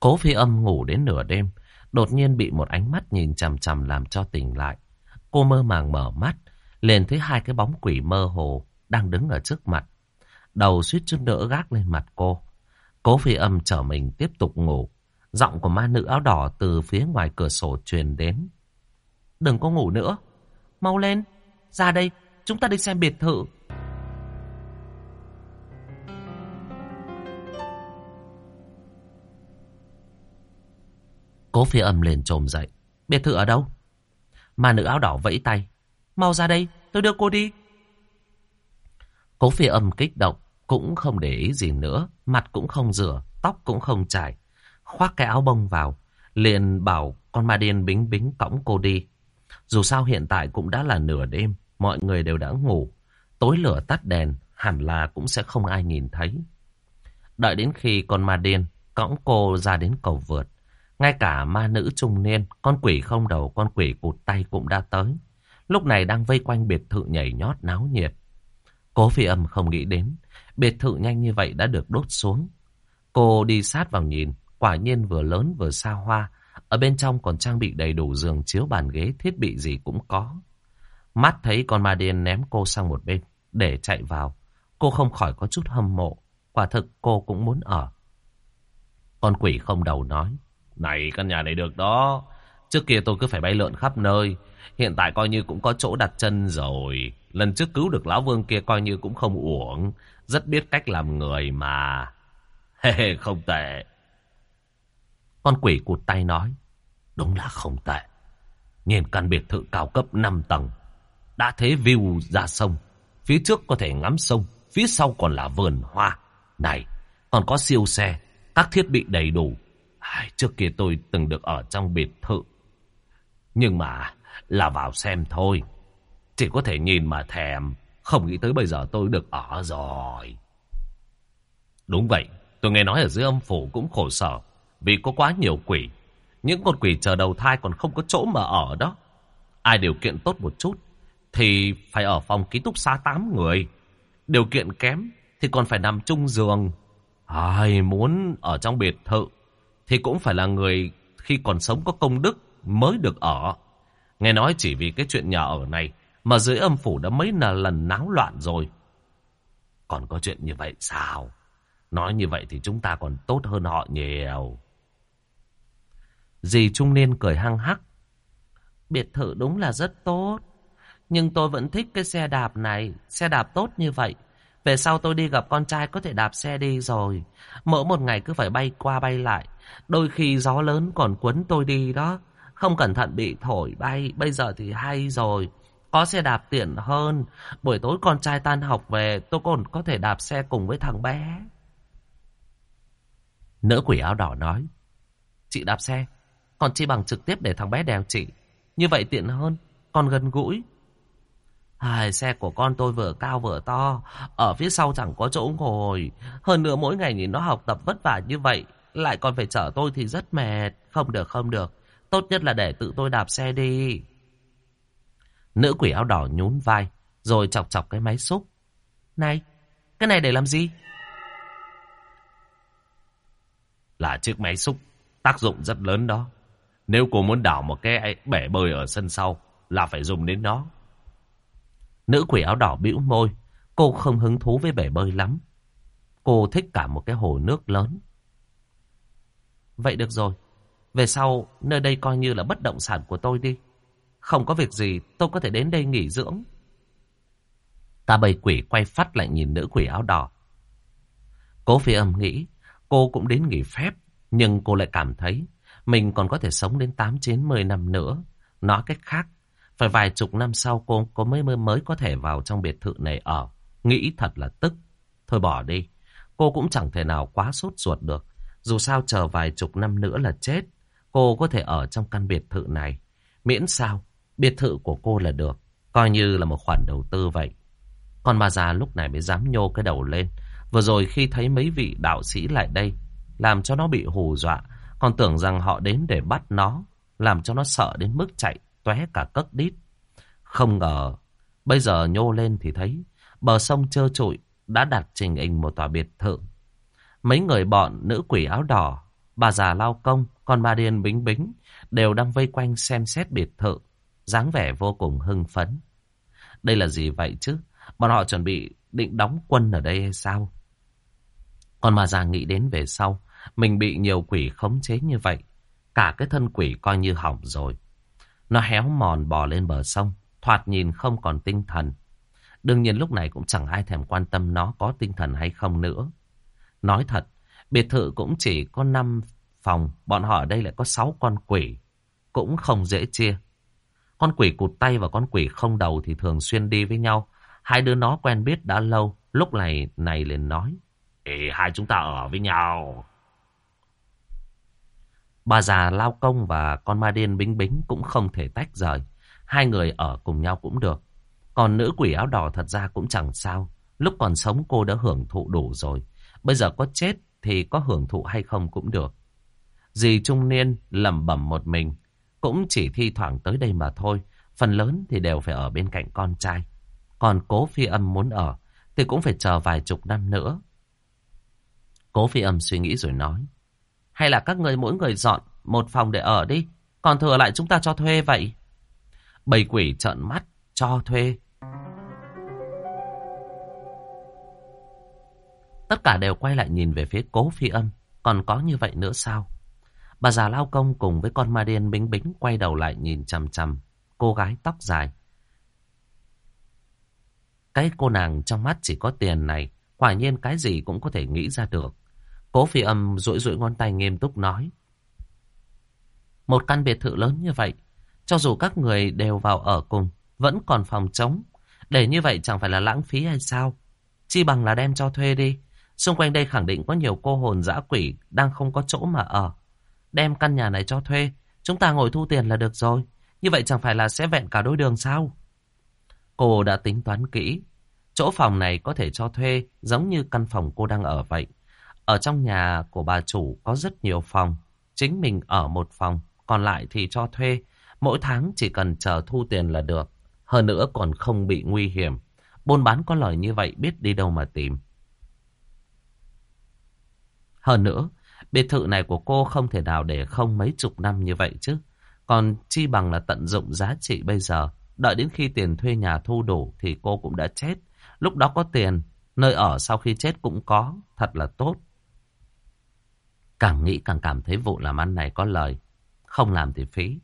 Cố phi âm ngủ đến nửa đêm, đột nhiên bị một ánh mắt nhìn chằm chằm làm cho tỉnh lại. Cô mơ màng mở mắt, liền thấy hai cái bóng quỷ mơ hồ đang đứng ở trước mặt. Đầu suýt chút nữa gác lên mặt cô. Cố phi âm trở mình tiếp tục ngủ. Giọng của ma nữ áo đỏ từ phía ngoài cửa sổ truyền đến. Đừng có ngủ nữa. Mau lên. Ra đây. Chúng ta đi xem biệt thự. Cố phi âm liền trồm dậy. Biệt thự ở đâu? Ma nữ áo đỏ vẫy tay. Mau ra đây. Tôi đưa cô đi. Cố phi âm kích động. Cũng không để ý gì nữa. Mặt cũng không rửa. Tóc cũng không chải khoác cái áo bông vào, liền bảo con ma điên bính bính cõng cô đi. Dù sao hiện tại cũng đã là nửa đêm, mọi người đều đã ngủ. Tối lửa tắt đèn, hẳn là cũng sẽ không ai nhìn thấy. Đợi đến khi con ma điên cõng cô ra đến cầu vượt, ngay cả ma nữ trung niên, con quỷ không đầu, con quỷ cụt tay cũng đã tới. Lúc này đang vây quanh biệt thự nhảy nhót náo nhiệt. Cố phi âm không nghĩ đến, biệt thự nhanh như vậy đã được đốt xuống. Cô đi sát vào nhìn, Quả nhiên vừa lớn vừa xa hoa. Ở bên trong còn trang bị đầy đủ giường chiếu bàn ghế thiết bị gì cũng có. Mắt thấy con ma điên ném cô sang một bên để chạy vào. Cô không khỏi có chút hâm mộ. Quả thực cô cũng muốn ở. Con quỷ không đầu nói. Này căn nhà này được đó. Trước kia tôi cứ phải bay lượn khắp nơi. Hiện tại coi như cũng có chỗ đặt chân rồi. Lần trước cứu được lão vương kia coi như cũng không uổng. Rất biết cách làm người mà. Hê không tệ. Con quỷ cụt tay nói. Đúng là không tệ. Nhìn căn biệt thự cao cấp 5 tầng. Đã thế view ra sông. Phía trước có thể ngắm sông. Phía sau còn là vườn hoa. Này, còn có siêu xe. Các thiết bị đầy đủ. Ai, trước kia tôi từng được ở trong biệt thự. Nhưng mà là vào xem thôi. Chỉ có thể nhìn mà thèm. Không nghĩ tới bây giờ tôi được ở rồi. Đúng vậy. Tôi nghe nói ở dưới âm phủ cũng khổ sở. Vì có quá nhiều quỷ. Những con quỷ chờ đầu thai còn không có chỗ mà ở đó. Ai điều kiện tốt một chút thì phải ở phòng ký túc xá 8 người. Điều kiện kém thì còn phải nằm chung giường. Ai muốn ở trong biệt thự thì cũng phải là người khi còn sống có công đức mới được ở. Nghe nói chỉ vì cái chuyện nhà ở này mà dưới âm phủ đã mấy lần náo loạn rồi. Còn có chuyện như vậy sao? Nói như vậy thì chúng ta còn tốt hơn họ nhiều. Dì trung niên cười hăng hắc. Biệt thự đúng là rất tốt. Nhưng tôi vẫn thích cái xe đạp này. Xe đạp tốt như vậy. Về sau tôi đi gặp con trai có thể đạp xe đi rồi. Mỗi một ngày cứ phải bay qua bay lại. Đôi khi gió lớn còn quấn tôi đi đó. Không cẩn thận bị thổi bay. Bây giờ thì hay rồi. Có xe đạp tiện hơn. Buổi tối con trai tan học về tôi còn có thể đạp xe cùng với thằng bé. Nữ quỷ áo đỏ nói. Chị đạp xe. Còn chi bằng trực tiếp để thằng bé đèo chị. Như vậy tiện hơn, còn gần gũi. Ai, xe của con tôi vừa cao vừa to, ở phía sau chẳng có chỗ ngồi. Hơn nữa mỗi ngày nhìn nó học tập vất vả như vậy, lại còn phải chở tôi thì rất mệt. Không được, không được. Tốt nhất là để tự tôi đạp xe đi. Nữ quỷ áo đỏ nhún vai, rồi chọc chọc cái máy xúc. Này, cái này để làm gì? Là chiếc máy xúc, tác dụng rất lớn đó. Nếu cô muốn đảo một cái bể bơi ở sân sau là phải dùng đến nó. Nữ quỷ áo đỏ bĩu môi. Cô không hứng thú với bể bơi lắm. Cô thích cả một cái hồ nước lớn. Vậy được rồi. Về sau, nơi đây coi như là bất động sản của tôi đi. Không có việc gì, tôi có thể đến đây nghỉ dưỡng. Ta bầy quỷ quay phát lại nhìn nữ quỷ áo đỏ. Cố phi âm nghĩ, cô cũng đến nghỉ phép, nhưng cô lại cảm thấy mình còn có thể sống đến 8-9-10 năm nữa. Nói cách khác, phải vài chục năm sau cô có mới mới mới có thể vào trong biệt thự này ở. Nghĩ thật là tức. Thôi bỏ đi. Cô cũng chẳng thể nào quá sốt ruột được. Dù sao chờ vài chục năm nữa là chết. Cô có thể ở trong căn biệt thự này. Miễn sao, biệt thự của cô là được. Coi như là một khoản đầu tư vậy. Còn bà già lúc này mới dám nhô cái đầu lên. Vừa rồi khi thấy mấy vị đạo sĩ lại đây, làm cho nó bị hù dọa. Còn tưởng rằng họ đến để bắt nó, làm cho nó sợ đến mức chạy, tóe cả cất đít. Không ngờ, bây giờ nhô lên thì thấy bờ sông trơ trụi đã đặt trình hình một tòa biệt thự. Mấy người bọn nữ quỷ áo đỏ, bà già lao công, con ma điên bính bính đều đang vây quanh xem xét biệt thự, dáng vẻ vô cùng hưng phấn. Đây là gì vậy chứ? Bọn họ chuẩn bị định đóng quân ở đây hay sao? Còn mà già nghĩ đến về sau, mình bị nhiều quỷ khống chế như vậy. Cả cái thân quỷ coi như hỏng rồi. Nó héo mòn bò lên bờ sông, thoạt nhìn không còn tinh thần. Đương nhiên lúc này cũng chẳng ai thèm quan tâm nó có tinh thần hay không nữa. Nói thật, biệt thự cũng chỉ có 5 phòng, bọn họ ở đây lại có 6 con quỷ. Cũng không dễ chia. Con quỷ cụt tay và con quỷ không đầu thì thường xuyên đi với nhau. Hai đứa nó quen biết đã lâu, lúc này này liền nói. Ê, hai chúng ta ở với nhau. Bà già lao công và con ma điên bính bính cũng không thể tách rời. Hai người ở cùng nhau cũng được. Còn nữ quỷ áo đỏ thật ra cũng chẳng sao. Lúc còn sống cô đã hưởng thụ đủ rồi. Bây giờ có chết thì có hưởng thụ hay không cũng được. Dì trung niên lẩm bẩm một mình. Cũng chỉ thi thoảng tới đây mà thôi. Phần lớn thì đều phải ở bên cạnh con trai. Còn cố phi âm muốn ở, thì cũng phải chờ vài chục năm nữa. Cố phi âm suy nghĩ rồi nói. Hay là các người mỗi người dọn một phòng để ở đi. Còn thừa lại chúng ta cho thuê vậy. Bầy quỷ trợn mắt, cho thuê. Tất cả đều quay lại nhìn về phía cố phi âm. Còn có như vậy nữa sao? Bà già lao công cùng với con ma điên bính bính quay đầu lại nhìn chằm chằm. Cô gái tóc dài. Cái cô nàng trong mắt chỉ có tiền này. Quả nhiên cái gì cũng có thể nghĩ ra được. Cố phi âm rũi rũi ngón tay nghiêm túc nói. Một căn biệt thự lớn như vậy, cho dù các người đều vào ở cùng, vẫn còn phòng trống. Để như vậy chẳng phải là lãng phí hay sao? Chi bằng là đem cho thuê đi. Xung quanh đây khẳng định có nhiều cô hồn dã quỷ đang không có chỗ mà ở. Đem căn nhà này cho thuê, chúng ta ngồi thu tiền là được rồi. Như vậy chẳng phải là sẽ vẹn cả đôi đường sao? Cô đã tính toán kỹ. Chỗ phòng này có thể cho thuê giống như căn phòng cô đang ở vậy. Ở trong nhà của bà chủ có rất nhiều phòng. Chính mình ở một phòng, còn lại thì cho thuê. Mỗi tháng chỉ cần chờ thu tiền là được. Hơn nữa còn không bị nguy hiểm. Buôn bán có lời như vậy biết đi đâu mà tìm. Hơn nữa, biệt thự này của cô không thể nào để không mấy chục năm như vậy chứ. Còn chi bằng là tận dụng giá trị bây giờ. Đợi đến khi tiền thuê nhà thu đủ thì cô cũng đã chết. Lúc đó có tiền, nơi ở sau khi chết cũng có, thật là tốt. Càng nghĩ càng cảm thấy vụ làm ăn này có lời. Không làm thì phí.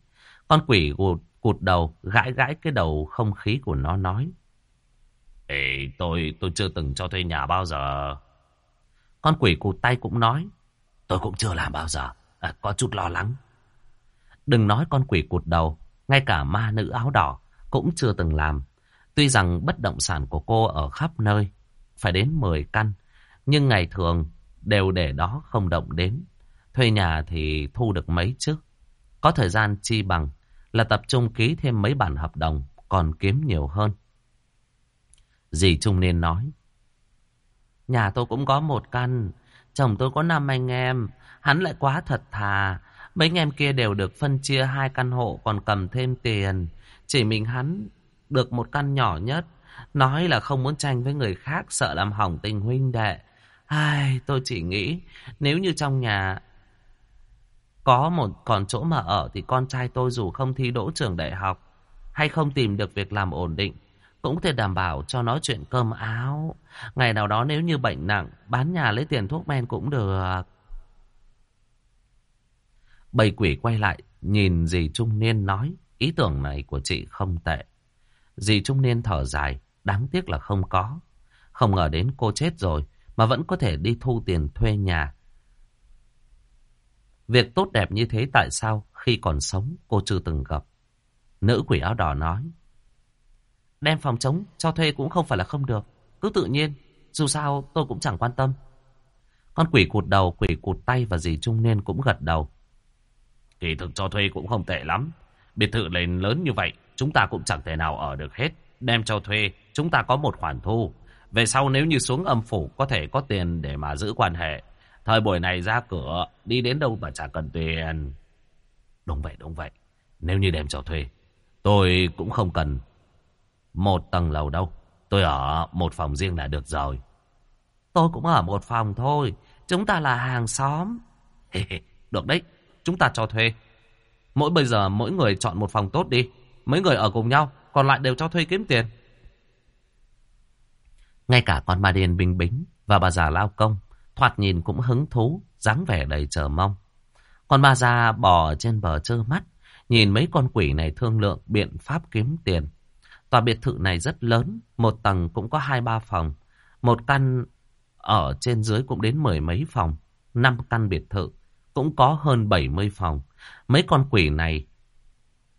Con quỷ cụt, cụt đầu, gãi gãi cái đầu không khí của nó nói. Ê, tôi, tôi chưa từng cho thuê nhà bao giờ. Con quỷ cụt tay cũng nói. Tôi cũng chưa làm bao giờ. À, có chút lo lắng. Đừng nói con quỷ cụt đầu. Ngay cả ma nữ áo đỏ cũng chưa từng làm. Tuy rằng bất động sản của cô ở khắp nơi. Phải đến 10 căn. Nhưng ngày thường đều để đó không động đến. Thuê nhà thì thu được mấy chứ. Có thời gian chi bằng là tập trung ký thêm mấy bản hợp đồng còn kiếm nhiều hơn. Dì Trung Niên nói. Nhà tôi cũng có một căn. Chồng tôi có năm anh em. Hắn lại quá thật thà. Mấy anh em kia đều được phân chia hai căn hộ còn cầm thêm tiền. Chỉ mình hắn được một căn nhỏ nhất. Nói là không muốn tranh với người khác sợ làm hỏng tình huynh đệ. Ai, tôi chỉ nghĩ nếu như trong nhà có một còn chỗ mà ở thì con trai tôi dù không thi đỗ trường đại học hay không tìm được việc làm ổn định cũng có thể đảm bảo cho nó chuyện cơm áo. Ngày nào đó nếu như bệnh nặng, bán nhà lấy tiền thuốc men cũng được. Bầy quỷ quay lại, nhìn dì trung niên nói, ý tưởng này của chị không tệ. Dì trung niên thở dài, đáng tiếc là không có. Không ngờ đến cô chết rồi, mà vẫn có thể đi thu tiền thuê nhà. Việc tốt đẹp như thế tại sao khi còn sống cô chưa từng gặp? Nữ quỷ áo đỏ nói. Đem phòng chống cho thuê cũng không phải là không được. Cứ tự nhiên, dù sao tôi cũng chẳng quan tâm. Con quỷ cụt đầu, quỷ cụt tay và dì trung niên cũng gật đầu. Kỳ thực cho thuê cũng không tệ lắm. Biệt thự lên lớn như vậy, chúng ta cũng chẳng thể nào ở được hết. Đem cho thuê, chúng ta có một khoản thu. Về sau nếu như xuống âm phủ có thể có tiền để mà giữ quan hệ. Thời buổi này ra cửa, đi đến đâu mà chả cần tiền. Đúng vậy, đúng vậy. Nếu như đem cho thuê, tôi cũng không cần một tầng lầu đâu. Tôi ở một phòng riêng là được rồi. Tôi cũng ở một phòng thôi. Chúng ta là hàng xóm. được đấy, chúng ta cho thuê. Mỗi bây giờ mỗi người chọn một phòng tốt đi. Mấy người ở cùng nhau, còn lại đều cho thuê kiếm tiền. Ngay cả con ma điên bình bính và bà già lao công, thoạt nhìn cũng hứng thú, dáng vẻ đầy chờ mong. Con ma già bò trên bờ trơ mắt, nhìn mấy con quỷ này thương lượng biện pháp kiếm tiền. Tòa biệt thự này rất lớn, một tầng cũng có hai ba phòng. Một căn ở trên dưới cũng đến mười mấy phòng. Năm căn biệt thự cũng có hơn bảy mươi phòng. Mấy con quỷ này,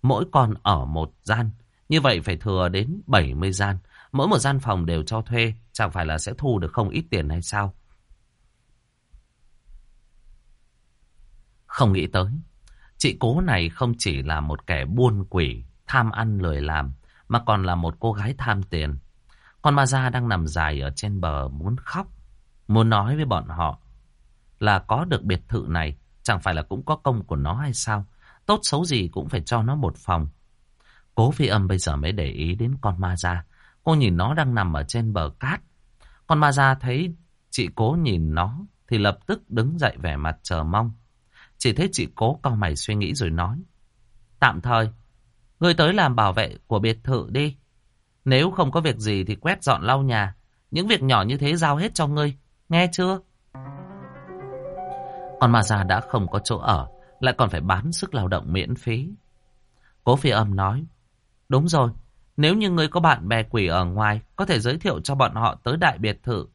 mỗi con ở một gian. Như vậy phải thừa đến bảy mươi gian. Mỗi một gian phòng đều cho thuê, chẳng phải là sẽ thu được không ít tiền hay sao? Không nghĩ tới, chị cố này không chỉ là một kẻ buôn quỷ, tham ăn lười làm, mà còn là một cô gái tham tiền. Con ma da đang nằm dài ở trên bờ muốn khóc, muốn nói với bọn họ là có được biệt thự này, chẳng phải là cũng có công của nó hay sao? Tốt xấu gì cũng phải cho nó một phòng. Cố phi âm bây giờ mới để ý đến con ma da. Cô nhìn nó đang nằm ở trên bờ cát. Con ma da thấy chị cố nhìn nó thì lập tức đứng dậy vẻ mặt chờ mong. Chỉ thấy chị cố cau mày suy nghĩ rồi nói. Tạm thời, ngươi tới làm bảo vệ của biệt thự đi. Nếu không có việc gì thì quét dọn lau nhà. Những việc nhỏ như thế giao hết cho ngươi. Nghe chưa? Con ma già đã không có chỗ ở. Lại còn phải bán sức lao động miễn phí. Cố phi âm nói. Đúng rồi. Nếu như ngươi có bạn bè quỷ ở ngoài, có thể giới thiệu cho bọn họ tới đại biệt thự.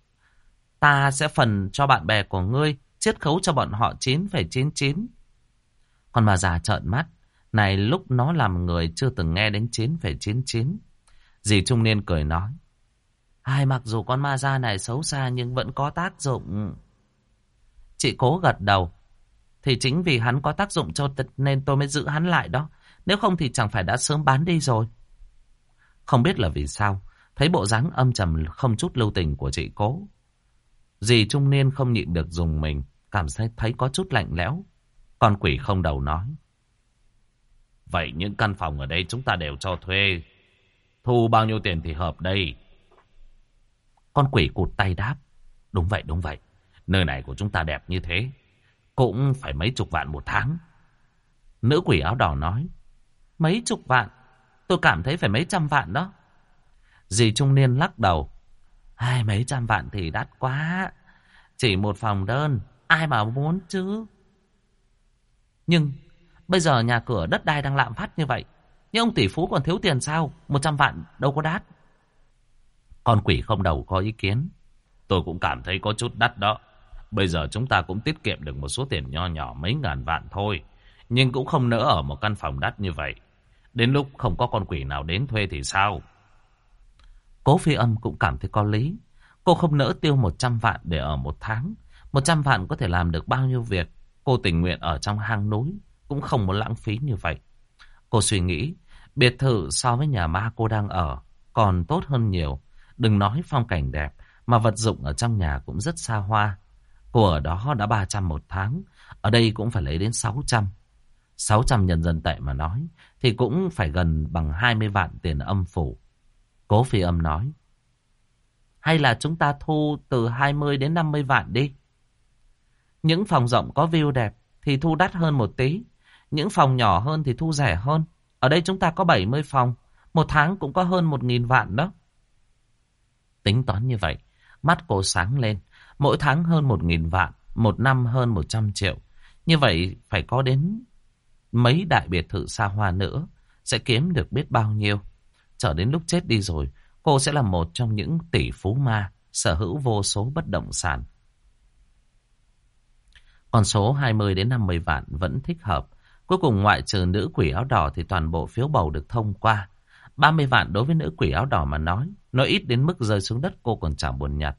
Ta sẽ phần cho bạn bè của ngươi, chiết khấu cho bọn họ 9,99. Con bà già trợn mắt, này lúc nó làm người chưa từng nghe đến 9,99. Dì trung niên cười nói. ai mặc dù con ma da này xấu xa nhưng vẫn có tác dụng. Chị cố gật đầu. Thì chính vì hắn có tác dụng cho tịch nên tôi mới giữ hắn lại đó. Nếu không thì chẳng phải đã sớm bán đi rồi. Không biết là vì sao, thấy bộ dáng âm trầm không chút lưu tình của chị cố. Dì trung niên không nhịn được dùng mình, cảm thấy thấy có chút lạnh lẽo. Con quỷ không đầu nói. Vậy những căn phòng ở đây chúng ta đều cho thuê. Thu bao nhiêu tiền thì hợp đây? Con quỷ cụt tay đáp. Đúng vậy, đúng vậy. Nơi này của chúng ta đẹp như thế. Cũng phải mấy chục vạn một tháng. Nữ quỷ áo đỏ nói. Mấy chục vạn? Tôi cảm thấy phải mấy trăm vạn đó. Dì trung niên lắc đầu. Hai mấy trăm vạn thì đắt quá. Chỉ một phòng đơn. Ai mà muốn chứ? Nhưng bây giờ nhà cửa đất đai đang lạm phát như vậy. Nhưng ông tỷ phú còn thiếu tiền sao? Một trăm vạn đâu có đắt. Con quỷ không đầu có ý kiến. Tôi cũng cảm thấy có chút đắt đó. Bây giờ chúng ta cũng tiết kiệm được một số tiền nho nhỏ mấy ngàn vạn thôi. Nhưng cũng không nỡ ở một căn phòng đắt như vậy. Đến lúc không có con quỷ nào đến thuê thì sao? Cố phi âm cũng cảm thấy có lý. Cô không nỡ tiêu 100 vạn để ở một tháng. 100 vạn có thể làm được bao nhiêu việc. Cô tình nguyện ở trong hang núi. Cũng không muốn lãng phí như vậy. Cô suy nghĩ. Biệt thự so với nhà ma cô đang ở. Còn tốt hơn nhiều. Đừng nói phong cảnh đẹp. Mà vật dụng ở trong nhà cũng rất xa hoa. Cô ở đó đã 300 một tháng. Ở đây cũng phải lấy đến 600. 600 nhân dân tệ mà nói, thì cũng phải gần bằng 20 vạn tiền âm phủ. Cố phi âm nói, hay là chúng ta thu từ 20 đến 50 vạn đi. Những phòng rộng có view đẹp thì thu đắt hơn một tí. Những phòng nhỏ hơn thì thu rẻ hơn. Ở đây chúng ta có 70 phòng. Một tháng cũng có hơn một nghìn vạn đó. Tính toán như vậy, mắt cô sáng lên. Mỗi tháng hơn một nghìn vạn, một năm hơn một trăm triệu. Như vậy phải có đến mấy đại biệt thự xa hoa nữa. Sẽ kiếm được biết bao nhiêu. Chờ đến lúc chết đi rồi, cô sẽ là một trong những tỷ phú ma sở hữu vô số bất động sản. còn số 20 đến 50 vạn vẫn thích hợp. Cuối cùng ngoại trừ nữ quỷ áo đỏ thì toàn bộ phiếu bầu được thông qua. 30 vạn đối với nữ quỷ áo đỏ mà nói, nó ít đến mức rơi xuống đất cô còn chẳng buồn nhặt.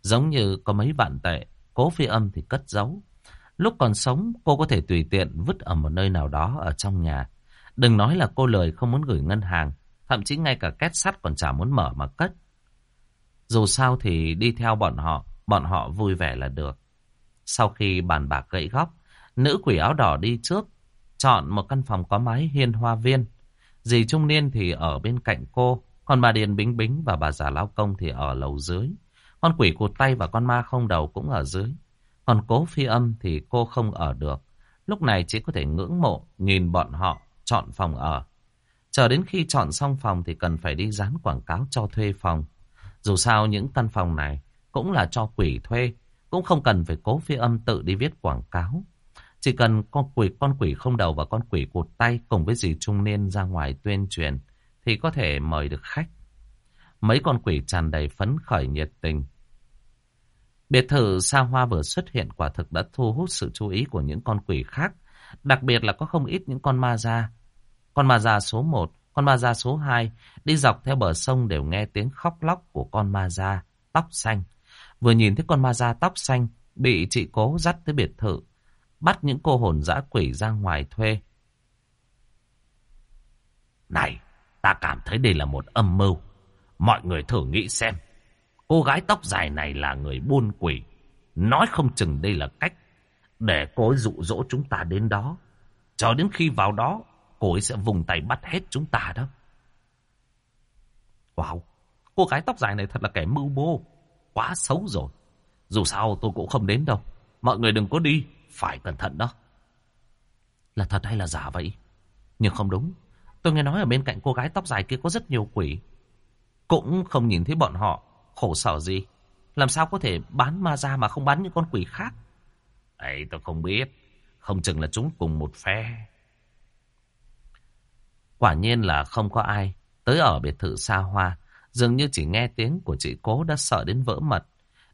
Giống như có mấy vạn tệ, cố phi âm thì cất giấu. Lúc còn sống, cô có thể tùy tiện vứt ở một nơi nào đó ở trong nhà. Đừng nói là cô lời không muốn gửi ngân hàng, thậm chí ngay cả két sắt còn chả muốn mở mà cất. Dù sao thì đi theo bọn họ, bọn họ vui vẻ là được. Sau khi bàn bạc gãy góc, nữ quỷ áo đỏ đi trước, chọn một căn phòng có mái hiên hoa viên. Dì trung niên thì ở bên cạnh cô, còn bà Điền Bính Bính và bà già lao công thì ở lầu dưới. Con quỷ cụt tay và con ma không đầu cũng ở dưới. Còn cố phi âm thì cô không ở được. Lúc này chỉ có thể ngưỡng mộ, nhìn bọn họ chọn phòng ở. Chờ đến khi chọn xong phòng thì cần phải đi dán quảng cáo cho thuê phòng. Dù sao những căn phòng này cũng là cho quỷ thuê, cũng không cần phải cố phi âm tự đi viết quảng cáo. Chỉ cần con quỷ con quỷ không đầu và con quỷ cụt tay cùng với dì trung niên ra ngoài tuyên truyền thì có thể mời được khách. Mấy con quỷ tràn đầy phấn khởi nhiệt tình. Biệt thự xa hoa vừa xuất hiện quả thực đã thu hút sự chú ý của những con quỷ khác. Đặc biệt là có không ít những con ma da. Con ma da số 1, con ma da số 2 đi dọc theo bờ sông đều nghe tiếng khóc lóc của con ma da tóc xanh. Vừa nhìn thấy con ma da tóc xanh bị chị cố dắt tới biệt thự, bắt những cô hồn dã quỷ ra ngoài thuê. Này, ta cảm thấy đây là một âm mưu. Mọi người thử nghĩ xem. Cô gái tóc dài này là người buôn quỷ. Nói không chừng đây là cách để cô ấy dụ dỗ chúng ta đến đó. Cho đến khi vào đó, cô ấy sẽ vùng tay bắt hết chúng ta đó. Wow, cô gái tóc dài này thật là kẻ mưu mô. Quá xấu rồi. Dù sao tôi cũng không đến đâu. Mọi người đừng có đi. Phải cẩn thận đó. Là thật hay là giả vậy? Nhưng không đúng. Tôi nghe nói ở bên cạnh cô gái tóc dài kia có rất nhiều quỷ. Cũng không nhìn thấy bọn họ khổ sở gì. Làm sao có thể bán ma ra mà không bán những con quỷ khác? Ấy tôi không biết. Không chừng là chúng cùng một phe. Quả nhiên là không có ai tới ở biệt thự xa hoa. Dường như chỉ nghe tiếng của chị cố đã sợ đến vỡ mật.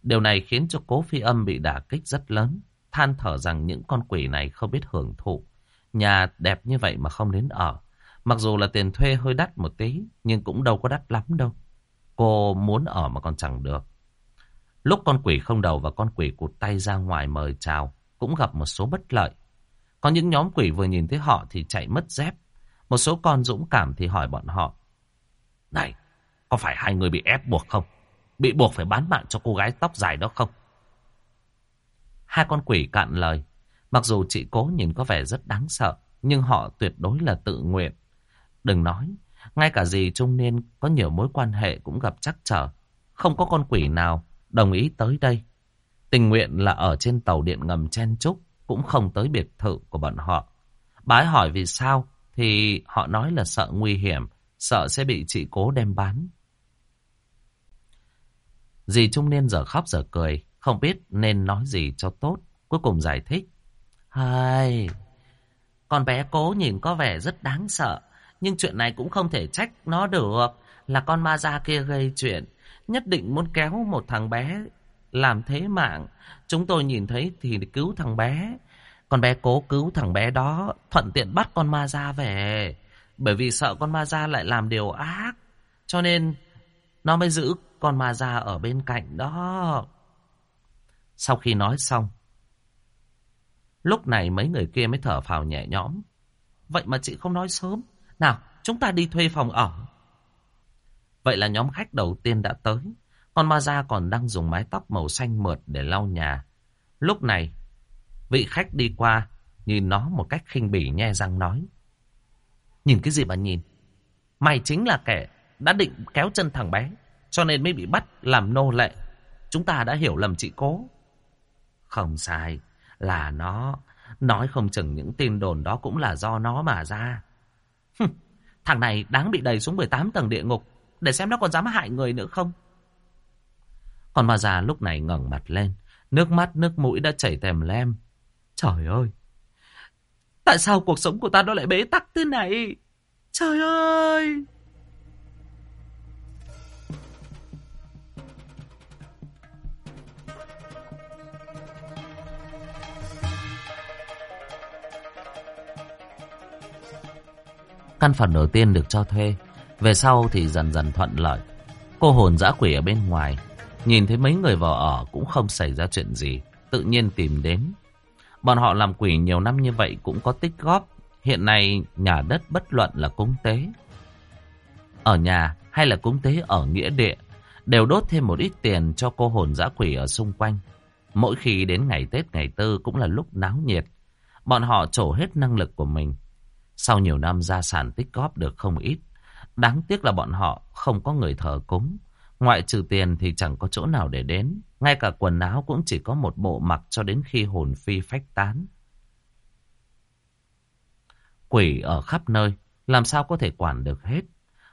Điều này khiến cho cố phi âm bị đả kích rất lớn. Than thở rằng những con quỷ này không biết hưởng thụ. Nhà đẹp như vậy mà không đến ở. Mặc dù là tiền thuê hơi đắt một tí, nhưng cũng đâu có đắt lắm đâu. Cô muốn ở mà còn chẳng được. Lúc con quỷ không đầu và con quỷ cụt tay ra ngoài mời chào, cũng gặp một số bất lợi. Có những nhóm quỷ vừa nhìn thấy họ thì chạy mất dép. Một số con dũng cảm thì hỏi bọn họ. Này, có phải hai người bị ép buộc không? Bị buộc phải bán mạng cho cô gái tóc dài đó không? Hai con quỷ cạn lời. Mặc dù chị cố nhìn có vẻ rất đáng sợ, nhưng họ tuyệt đối là tự nguyện. Đừng nói, ngay cả dì trung niên có nhiều mối quan hệ cũng gặp chắc trở. Không có con quỷ nào đồng ý tới đây. Tình nguyện là ở trên tàu điện ngầm chen trúc, cũng không tới biệt thự của bọn họ. Bái hỏi vì sao, thì họ nói là sợ nguy hiểm, sợ sẽ bị chị cố đem bán. Dì trung niên giờ khóc giờ cười, không biết nên nói gì cho tốt. Cuối cùng giải thích. Hai, con bé cố nhìn có vẻ rất đáng sợ. Nhưng chuyện này cũng không thể trách nó được. Là con ma da kia gây chuyện. Nhất định muốn kéo một thằng bé làm thế mạng. Chúng tôi nhìn thấy thì cứu thằng bé. Con bé cố cứu thằng bé đó. Thuận tiện bắt con ma ra về. Bởi vì sợ con ma ra lại làm điều ác. Cho nên nó mới giữ con ma ra ở bên cạnh đó. Sau khi nói xong, lúc này mấy người kia mới thở phào nhẹ nhõm. Vậy mà chị không nói sớm. Nào, chúng ta đi thuê phòng ở. Vậy là nhóm khách đầu tiên đã tới. còn ma ra còn đang dùng mái tóc màu xanh mượt để lau nhà. Lúc này, vị khách đi qua, nhìn nó một cách khinh bỉ nhe răng nói. Nhìn cái gì mà nhìn? Mày chính là kẻ đã định kéo chân thằng bé, cho nên mới bị bắt làm nô lệ. Chúng ta đã hiểu lầm chị cố. Không sai, là nó. Nói không chừng những tin đồn đó cũng là do nó mà ra. Thằng này đáng bị đầy xuống 18 tầng địa ngục. Để xem nó còn dám hại người nữa không. Còn ma già lúc này ngẩng mặt lên. Nước mắt nước mũi đã chảy tèm lem. Trời ơi! Tại sao cuộc sống của ta nó lại bế tắc thế này? Trời ơi! Căn phòng đầu tiên được cho thuê. Về sau thì dần dần thuận lợi. Cô hồn dã quỷ ở bên ngoài. Nhìn thấy mấy người vào ở cũng không xảy ra chuyện gì. Tự nhiên tìm đến. Bọn họ làm quỷ nhiều năm như vậy cũng có tích góp. Hiện nay nhà đất bất luận là cúng tế. Ở nhà hay là cúng tế ở nghĩa địa. Đều đốt thêm một ít tiền cho cô hồn dã quỷ ở xung quanh. Mỗi khi đến ngày Tết, ngày Tư cũng là lúc náo nhiệt. Bọn họ trổ hết năng lực của mình. Sau nhiều năm gia sản tích góp được không ít. Đáng tiếc là bọn họ không có người thờ cúng. Ngoại trừ tiền thì chẳng có chỗ nào để đến. Ngay cả quần áo cũng chỉ có một bộ mặc cho đến khi hồn phi phách tán. Quỷ ở khắp nơi, làm sao có thể quản được hết.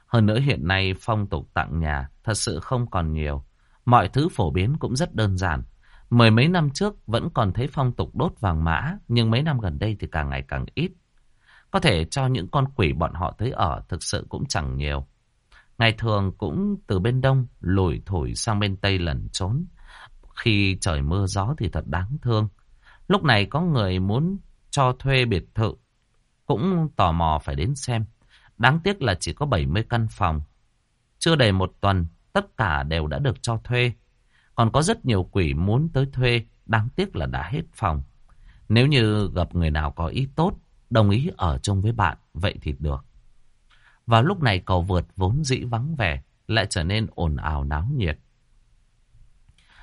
Hơn nữa hiện nay phong tục tặng nhà thật sự không còn nhiều. Mọi thứ phổ biến cũng rất đơn giản. Mười mấy năm trước vẫn còn thấy phong tục đốt vàng mã, nhưng mấy năm gần đây thì càng ngày càng ít. Có thể cho những con quỷ bọn họ tới ở thực sự cũng chẳng nhiều. Ngày thường cũng từ bên đông lùi thổi sang bên tây lẩn trốn. Khi trời mưa gió thì thật đáng thương. Lúc này có người muốn cho thuê biệt thự. Cũng tò mò phải đến xem. Đáng tiếc là chỉ có 70 căn phòng. Chưa đầy một tuần, tất cả đều đã được cho thuê. Còn có rất nhiều quỷ muốn tới thuê, đáng tiếc là đã hết phòng. Nếu như gặp người nào có ý tốt, đồng ý ở chung với bạn, vậy thì được. Vào lúc này cầu vượt vốn dĩ vắng vẻ, lại trở nên ồn ào náo nhiệt.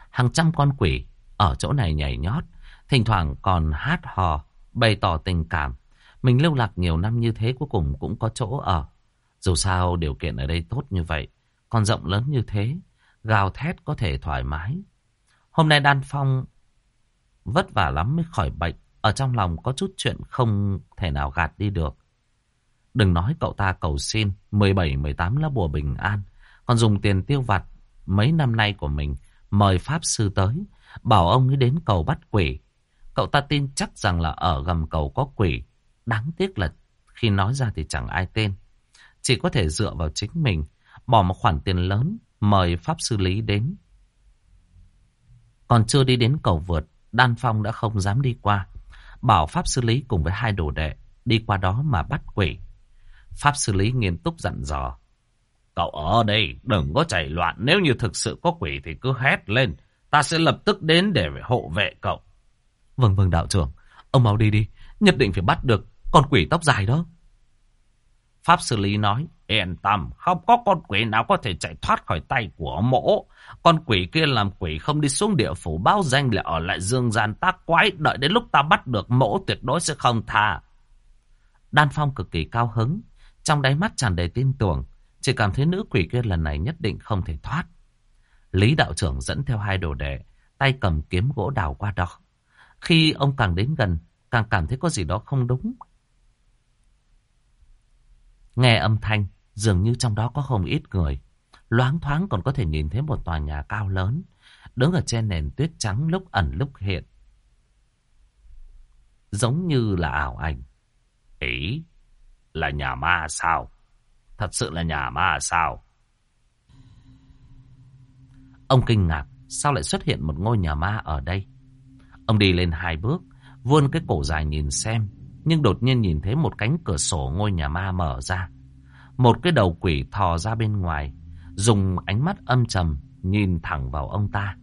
Hàng trăm con quỷ ở chỗ này nhảy nhót, thỉnh thoảng còn hát hò, bày tỏ tình cảm. Mình lưu lạc nhiều năm như thế cuối cùng cũng có chỗ ở. Dù sao điều kiện ở đây tốt như vậy, còn rộng lớn như thế, gào thét có thể thoải mái. Hôm nay Đan Phong vất vả lắm mới khỏi bệnh, ở trong lòng có chút chuyện không thể nào gạt đi được. Đừng nói cậu ta cầu xin 17-18 lá bùa bình an, còn dùng tiền tiêu vặt mấy năm nay của mình mời Pháp Sư tới, bảo ông ấy đến cầu bắt quỷ. Cậu ta tin chắc rằng là ở gầm cầu có quỷ. Đáng tiếc là khi nói ra thì chẳng ai tên. Chỉ có thể dựa vào chính mình, bỏ một khoản tiền lớn, mời Pháp Sư Lý đến. Còn chưa đi đến cầu vượt, Đan Phong đã không dám đi qua. Bảo Pháp Sư Lý cùng với hai đồ đệ đi qua đó mà bắt quỷ. Pháp Sư Lý nghiêm túc dặn dò. Cậu ở đây đừng có chạy loạn. Nếu như thực sự có quỷ thì cứ hét lên. Ta sẽ lập tức đến để hộ vệ cậu. Vâng vâng đạo trưởng. Ông mau đi đi. Nhất định phải bắt được con quỷ tóc dài đó. Pháp Sư Lý nói. Yên tâm. Không có con quỷ nào có thể chạy thoát khỏi tay của mỗ. Con quỷ kia làm quỷ không đi xuống địa phủ báo danh là ở lại dương gian tác quái. Đợi đến lúc ta bắt được mỗ tuyệt đối sẽ không tha. Đan Phong cực kỳ cao hứng. Trong đáy mắt tràn đầy tin tưởng. Chỉ cảm thấy nữ quỷ kia lần này nhất định không thể thoát. Lý đạo trưởng dẫn theo hai đồ đệ, tay cầm kiếm gỗ đào qua đó. Khi ông càng đến gần, càng cảm thấy có gì đó không đúng. Nghe âm thanh, dường như trong đó có không ít người. Loáng thoáng còn có thể nhìn thấy một tòa nhà cao lớn, đứng ở trên nền tuyết trắng lúc ẩn lúc hiện. Giống như là ảo ảnh. Ý, là nhà ma sao? Thật sự là nhà ma sao? Ông kinh ngạc, sao lại xuất hiện một ngôi nhà ma ở đây? Ông đi lên hai bước, vươn cái cổ dài nhìn xem, nhưng đột nhiên nhìn thấy một cánh cửa sổ ngôi nhà ma mở ra. Một cái đầu quỷ thò ra bên ngoài, dùng ánh mắt âm trầm nhìn thẳng vào ông ta.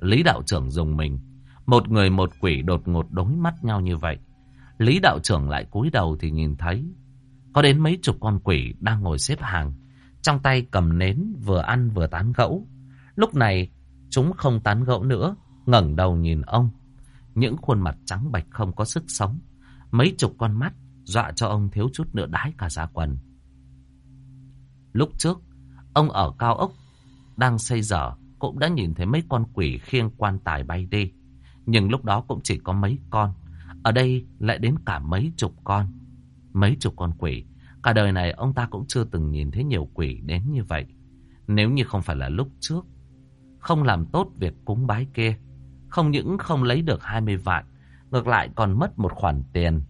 Lý đạo trưởng dùng mình, một người một quỷ đột ngột đối mắt nhau như vậy. Lý đạo trưởng lại cúi đầu thì nhìn thấy có đến mấy chục con quỷ đang ngồi xếp hàng, trong tay cầm nến vừa ăn vừa tán gẫu. Lúc này chúng không tán gẫu nữa, ngẩng đầu nhìn ông. Những khuôn mặt trắng bạch không có sức sống, mấy chục con mắt dọa cho ông thiếu chút nữa đái cả giá quần. Lúc trước, ông ở cao ốc đang xây dở cũng đã nhìn thấy mấy con quỷ khiêng quan tài bay đi. Nhưng lúc đó cũng chỉ có mấy con. Ở đây lại đến cả mấy chục con. mấy chục con quỷ. Cả đời này ông ta cũng chưa từng nhìn thấy nhiều quỷ đến như vậy. Nếu như không phải là lúc trước, không làm tốt việc cúng bái kia, không những không lấy được 20 vạn, ngược lại còn mất một khoản tiền.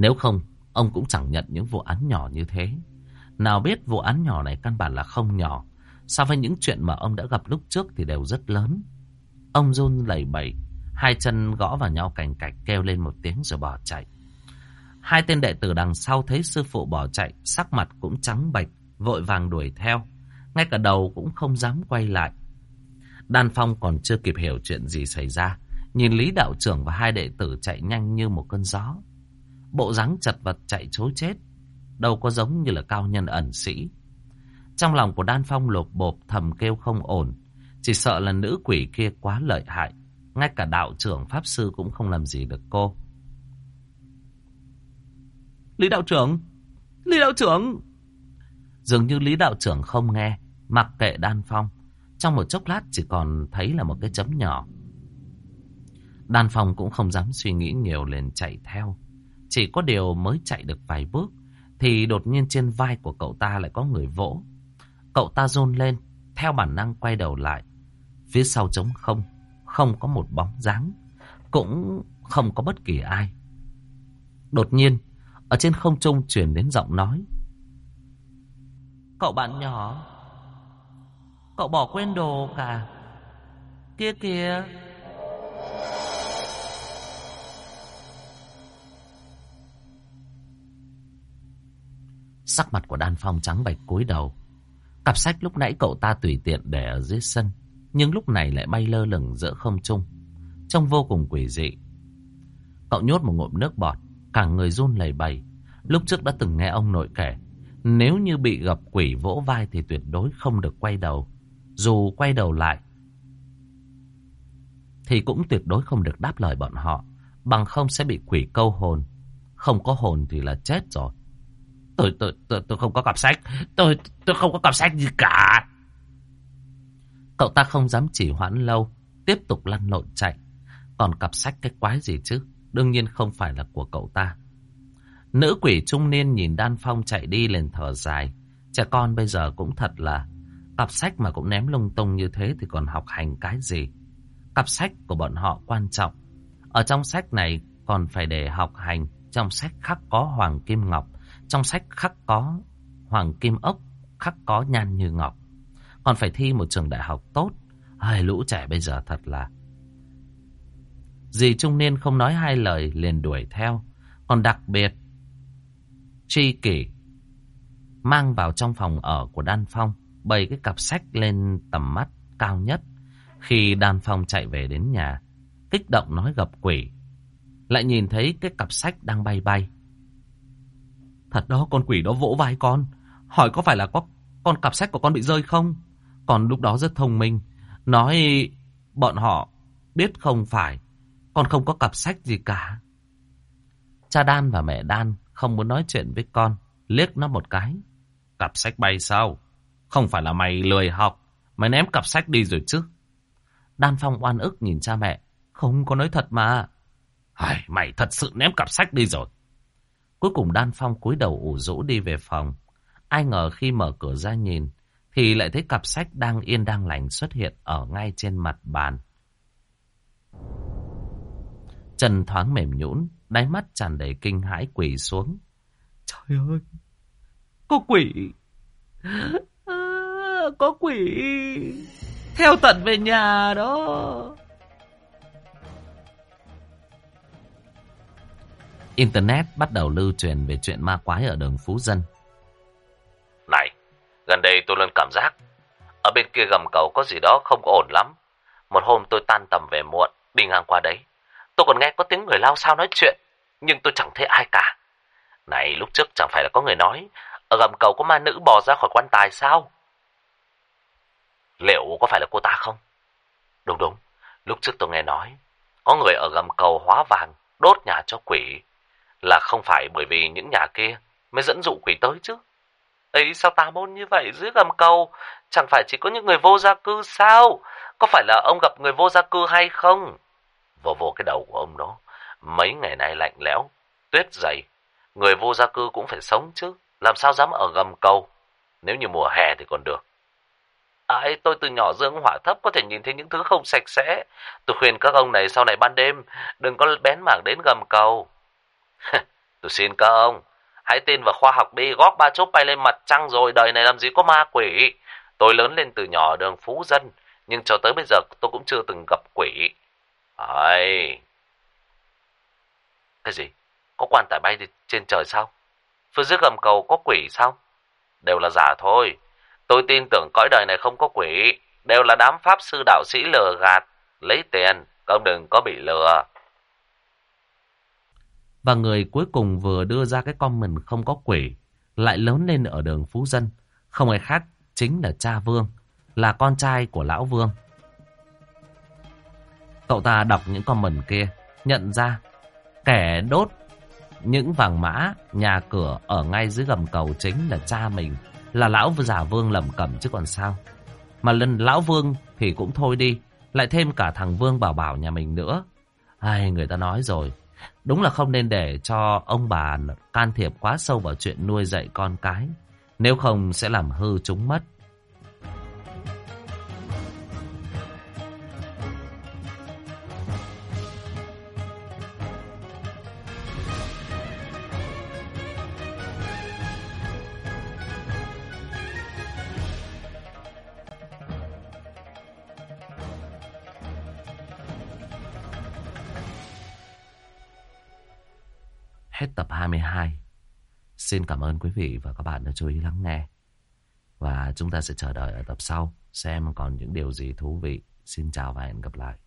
Nếu không, ông cũng chẳng nhận những vụ án nhỏ như thế. Nào biết vụ án nhỏ này căn bản là không nhỏ. So với những chuyện mà ông đã gặp lúc trước thì đều rất lớn. Ông run lẩy bẩy, hai chân gõ vào nhau cành cạch kêu lên một tiếng rồi bỏ chạy. Hai tên đệ tử đằng sau thấy sư phụ bỏ chạy, sắc mặt cũng trắng bệch, vội vàng đuổi theo. Ngay cả đầu cũng không dám quay lại. Đan Phong còn chưa kịp hiểu chuyện gì xảy ra. Nhìn Lý Đạo trưởng và hai đệ tử chạy nhanh như một cơn gió. Bộ dáng chật vật chạy chối chết. Đâu có giống như là cao nhân ẩn sĩ. Trong lòng của Đan Phong lột bộp thầm kêu không ổn. Chỉ sợ là nữ quỷ kia quá lợi hại. Ngay cả đạo trưởng Pháp Sư cũng không làm gì được cô. Lý đạo trưởng! Lý đạo trưởng! Dường như Lý đạo trưởng không nghe, mặc kệ Đan Phong. Trong một chốc lát chỉ còn thấy là một cái chấm nhỏ. Đan Phong cũng không dám suy nghĩ nhiều liền chạy theo. Chỉ có điều mới chạy được vài bước thì đột nhiên trên vai của cậu ta lại có người vỗ. Cậu ta rôn lên, theo bản năng quay đầu lại. Phía sau trống không, không có một bóng dáng, cũng không có bất kỳ ai. Đột nhiên, ở trên không trung truyền đến giọng nói. Cậu bạn nhỏ, cậu bỏ quên đồ cả. Kia kìa. Sắc mặt của Đan Phong trắng bạch cúi đầu. Cặp sách lúc nãy cậu ta tùy tiện để ở dưới sân, nhưng lúc này lại bay lơ lửng giữa không trung, trông vô cùng quỷ dị. Cậu nhốt một ngụm nước bọt, cả người run lẩy bẩy. Lúc trước đã từng nghe ông nội kể, nếu như bị gặp quỷ vỗ vai thì tuyệt đối không được quay đầu. Dù quay đầu lại, thì cũng tuyệt đối không được đáp lời bọn họ, bằng không sẽ bị quỷ câu hồn. Không có hồn thì là chết rồi. Tôi, tôi, tôi, tôi không có cặp sách. Tôi, tôi không có cặp sách gì cả. Cậu ta không dám chỉ hoãn lâu. Tiếp tục lăn lộn chạy. Còn cặp sách cái quái gì chứ? Đương nhiên không phải là của cậu ta. Nữ quỷ trung niên nhìn Đan Phong chạy đi liền thở dài. Trẻ con bây giờ cũng thật là cặp sách mà cũng ném lung tung như thế thì còn học hành cái gì. Cặp sách của bọn họ quan trọng. Ở trong sách này còn phải để học hành. Trong sách khắc có Hoàng Kim Ngọc. Trong sách khắc có Hoàng Kim Ốc, khắc có Nhan Như Ngọc. Còn phải thi một trường đại học tốt. Hai lũ trẻ bây giờ thật là... Dì trung niên không nói hai lời liền đuổi theo. Còn đặc biệt, Tri Kỷ mang vào trong phòng ở của Đan Phong, bày cái cặp sách lên tầm mắt cao nhất. Khi Đan Phong chạy về đến nhà, kích động nói gặp quỷ. Lại nhìn thấy cái cặp sách đang bay bay. Thật đó con quỷ đó vỗ vai con. Hỏi có phải là có con cặp sách của con bị rơi không? Còn lúc đó rất thông minh. Nói bọn họ biết không phải Con không có cặp sách gì cả. Cha Đan và mẹ Đan không muốn nói chuyện với con Liếc nó một cái. Cặp sách bay sao? Không phải là mày lười học Mày ném cặp sách đi rồi chứ. Đan Phong oan ức nhìn cha mẹ. Không có nói thật mà. Ai, Mày thật sự ném cặp sách đi rồi. Cuối cùng Đan Phong cúi đầu ủ rũ đi về phòng. Ai ngờ khi mở cửa ra nhìn, thì lại thấy cặp sách đang yên đang lành xuất hiện ở ngay trên mặt bàn. Trần thoáng mềm nhũn, đáy mắt tràn đầy kinh hãi quỳ xuống. Trời ơi, có quỷ! À, có quỷ! Theo tận về nhà đó! Internet bắt đầu lưu truyền về chuyện ma quái ở đường Phú Dân. Này, gần đây tôi luôn cảm giác, ở bên kia gầm cầu có gì đó không ổn lắm. Một hôm tôi tan tầm về muộn, đi ngang qua đấy. Tôi còn nghe có tiếng người lao sao nói chuyện, nhưng tôi chẳng thấy ai cả. Này, lúc trước chẳng phải là có người nói, ở gầm cầu có ma nữ bò ra khỏi quan tài sao? Liệu có phải là cô ta không? Đúng đúng, lúc trước tôi nghe nói, có người ở gầm cầu hóa vàng, đốt nhà cho quỷ là không phải bởi vì những nhà kia mới dẫn dụ quỷ tới chứ. Ấy sao tà môn như vậy dưới gầm cầu? Chẳng phải chỉ có những người vô gia cư sao? Có phải là ông gặp người vô gia cư hay không? Vô vô cái đầu của ông đó, mấy ngày nay lạnh lẽo, tuyết dày. Người vô gia cư cũng phải sống chứ. Làm sao dám ở gầm cầu. Nếu như mùa hè thì còn được. Ai, tôi từ nhỏ dưỡng hỏa thấp có thể nhìn thấy những thứ không sạch sẽ. Tôi khuyên các ông này sau này ban đêm đừng có bén mảng đến gầm cầu. tôi xin các ông, hãy tin vào khoa học đi, góp ba chốt bay lên mặt trăng rồi, đời này làm gì có ma quỷ. Tôi lớn lên từ nhỏ đường phú dân, nhưng cho tới bây giờ tôi cũng chưa từng gặp quỷ. Ấy. Cái gì? Có quan tài bay trên trời sao? Phía dưới gầm cầu có quỷ sao? Đều là giả thôi. Tôi tin tưởng cõi đời này không có quỷ. Đều là đám pháp sư đạo sĩ lừa gạt. Lấy tiền. Ông đừng có bị lừa. Và người cuối cùng vừa đưa ra cái comment không có quỷ. Lại lớn lên ở đường Phú Dân. Không ai khác chính là cha Vương. Là con trai của lão Vương. Cậu ta đọc những comment kia. Nhận ra kẻ đốt những vàng mã nhà cửa ở ngay dưới gầm cầu chính là cha mình, là lão giả vương lẩm cẩm chứ còn sao mà lần lão vương thì cũng thôi đi, lại thêm cả thằng vương bảo bảo nhà mình nữa ai, người ta nói rồi đúng là không nên để cho ông bà can thiệp quá sâu vào chuyện nuôi dạy con cái. Nếu không sẽ làm hư chúng mất. Xin cảm ơn quý vị và các bạn đã chú ý lắng nghe. Và chúng ta sẽ chờ đợi ở tập sau, xem còn những điều gì thú vị. Xin chào và hẹn gặp lại.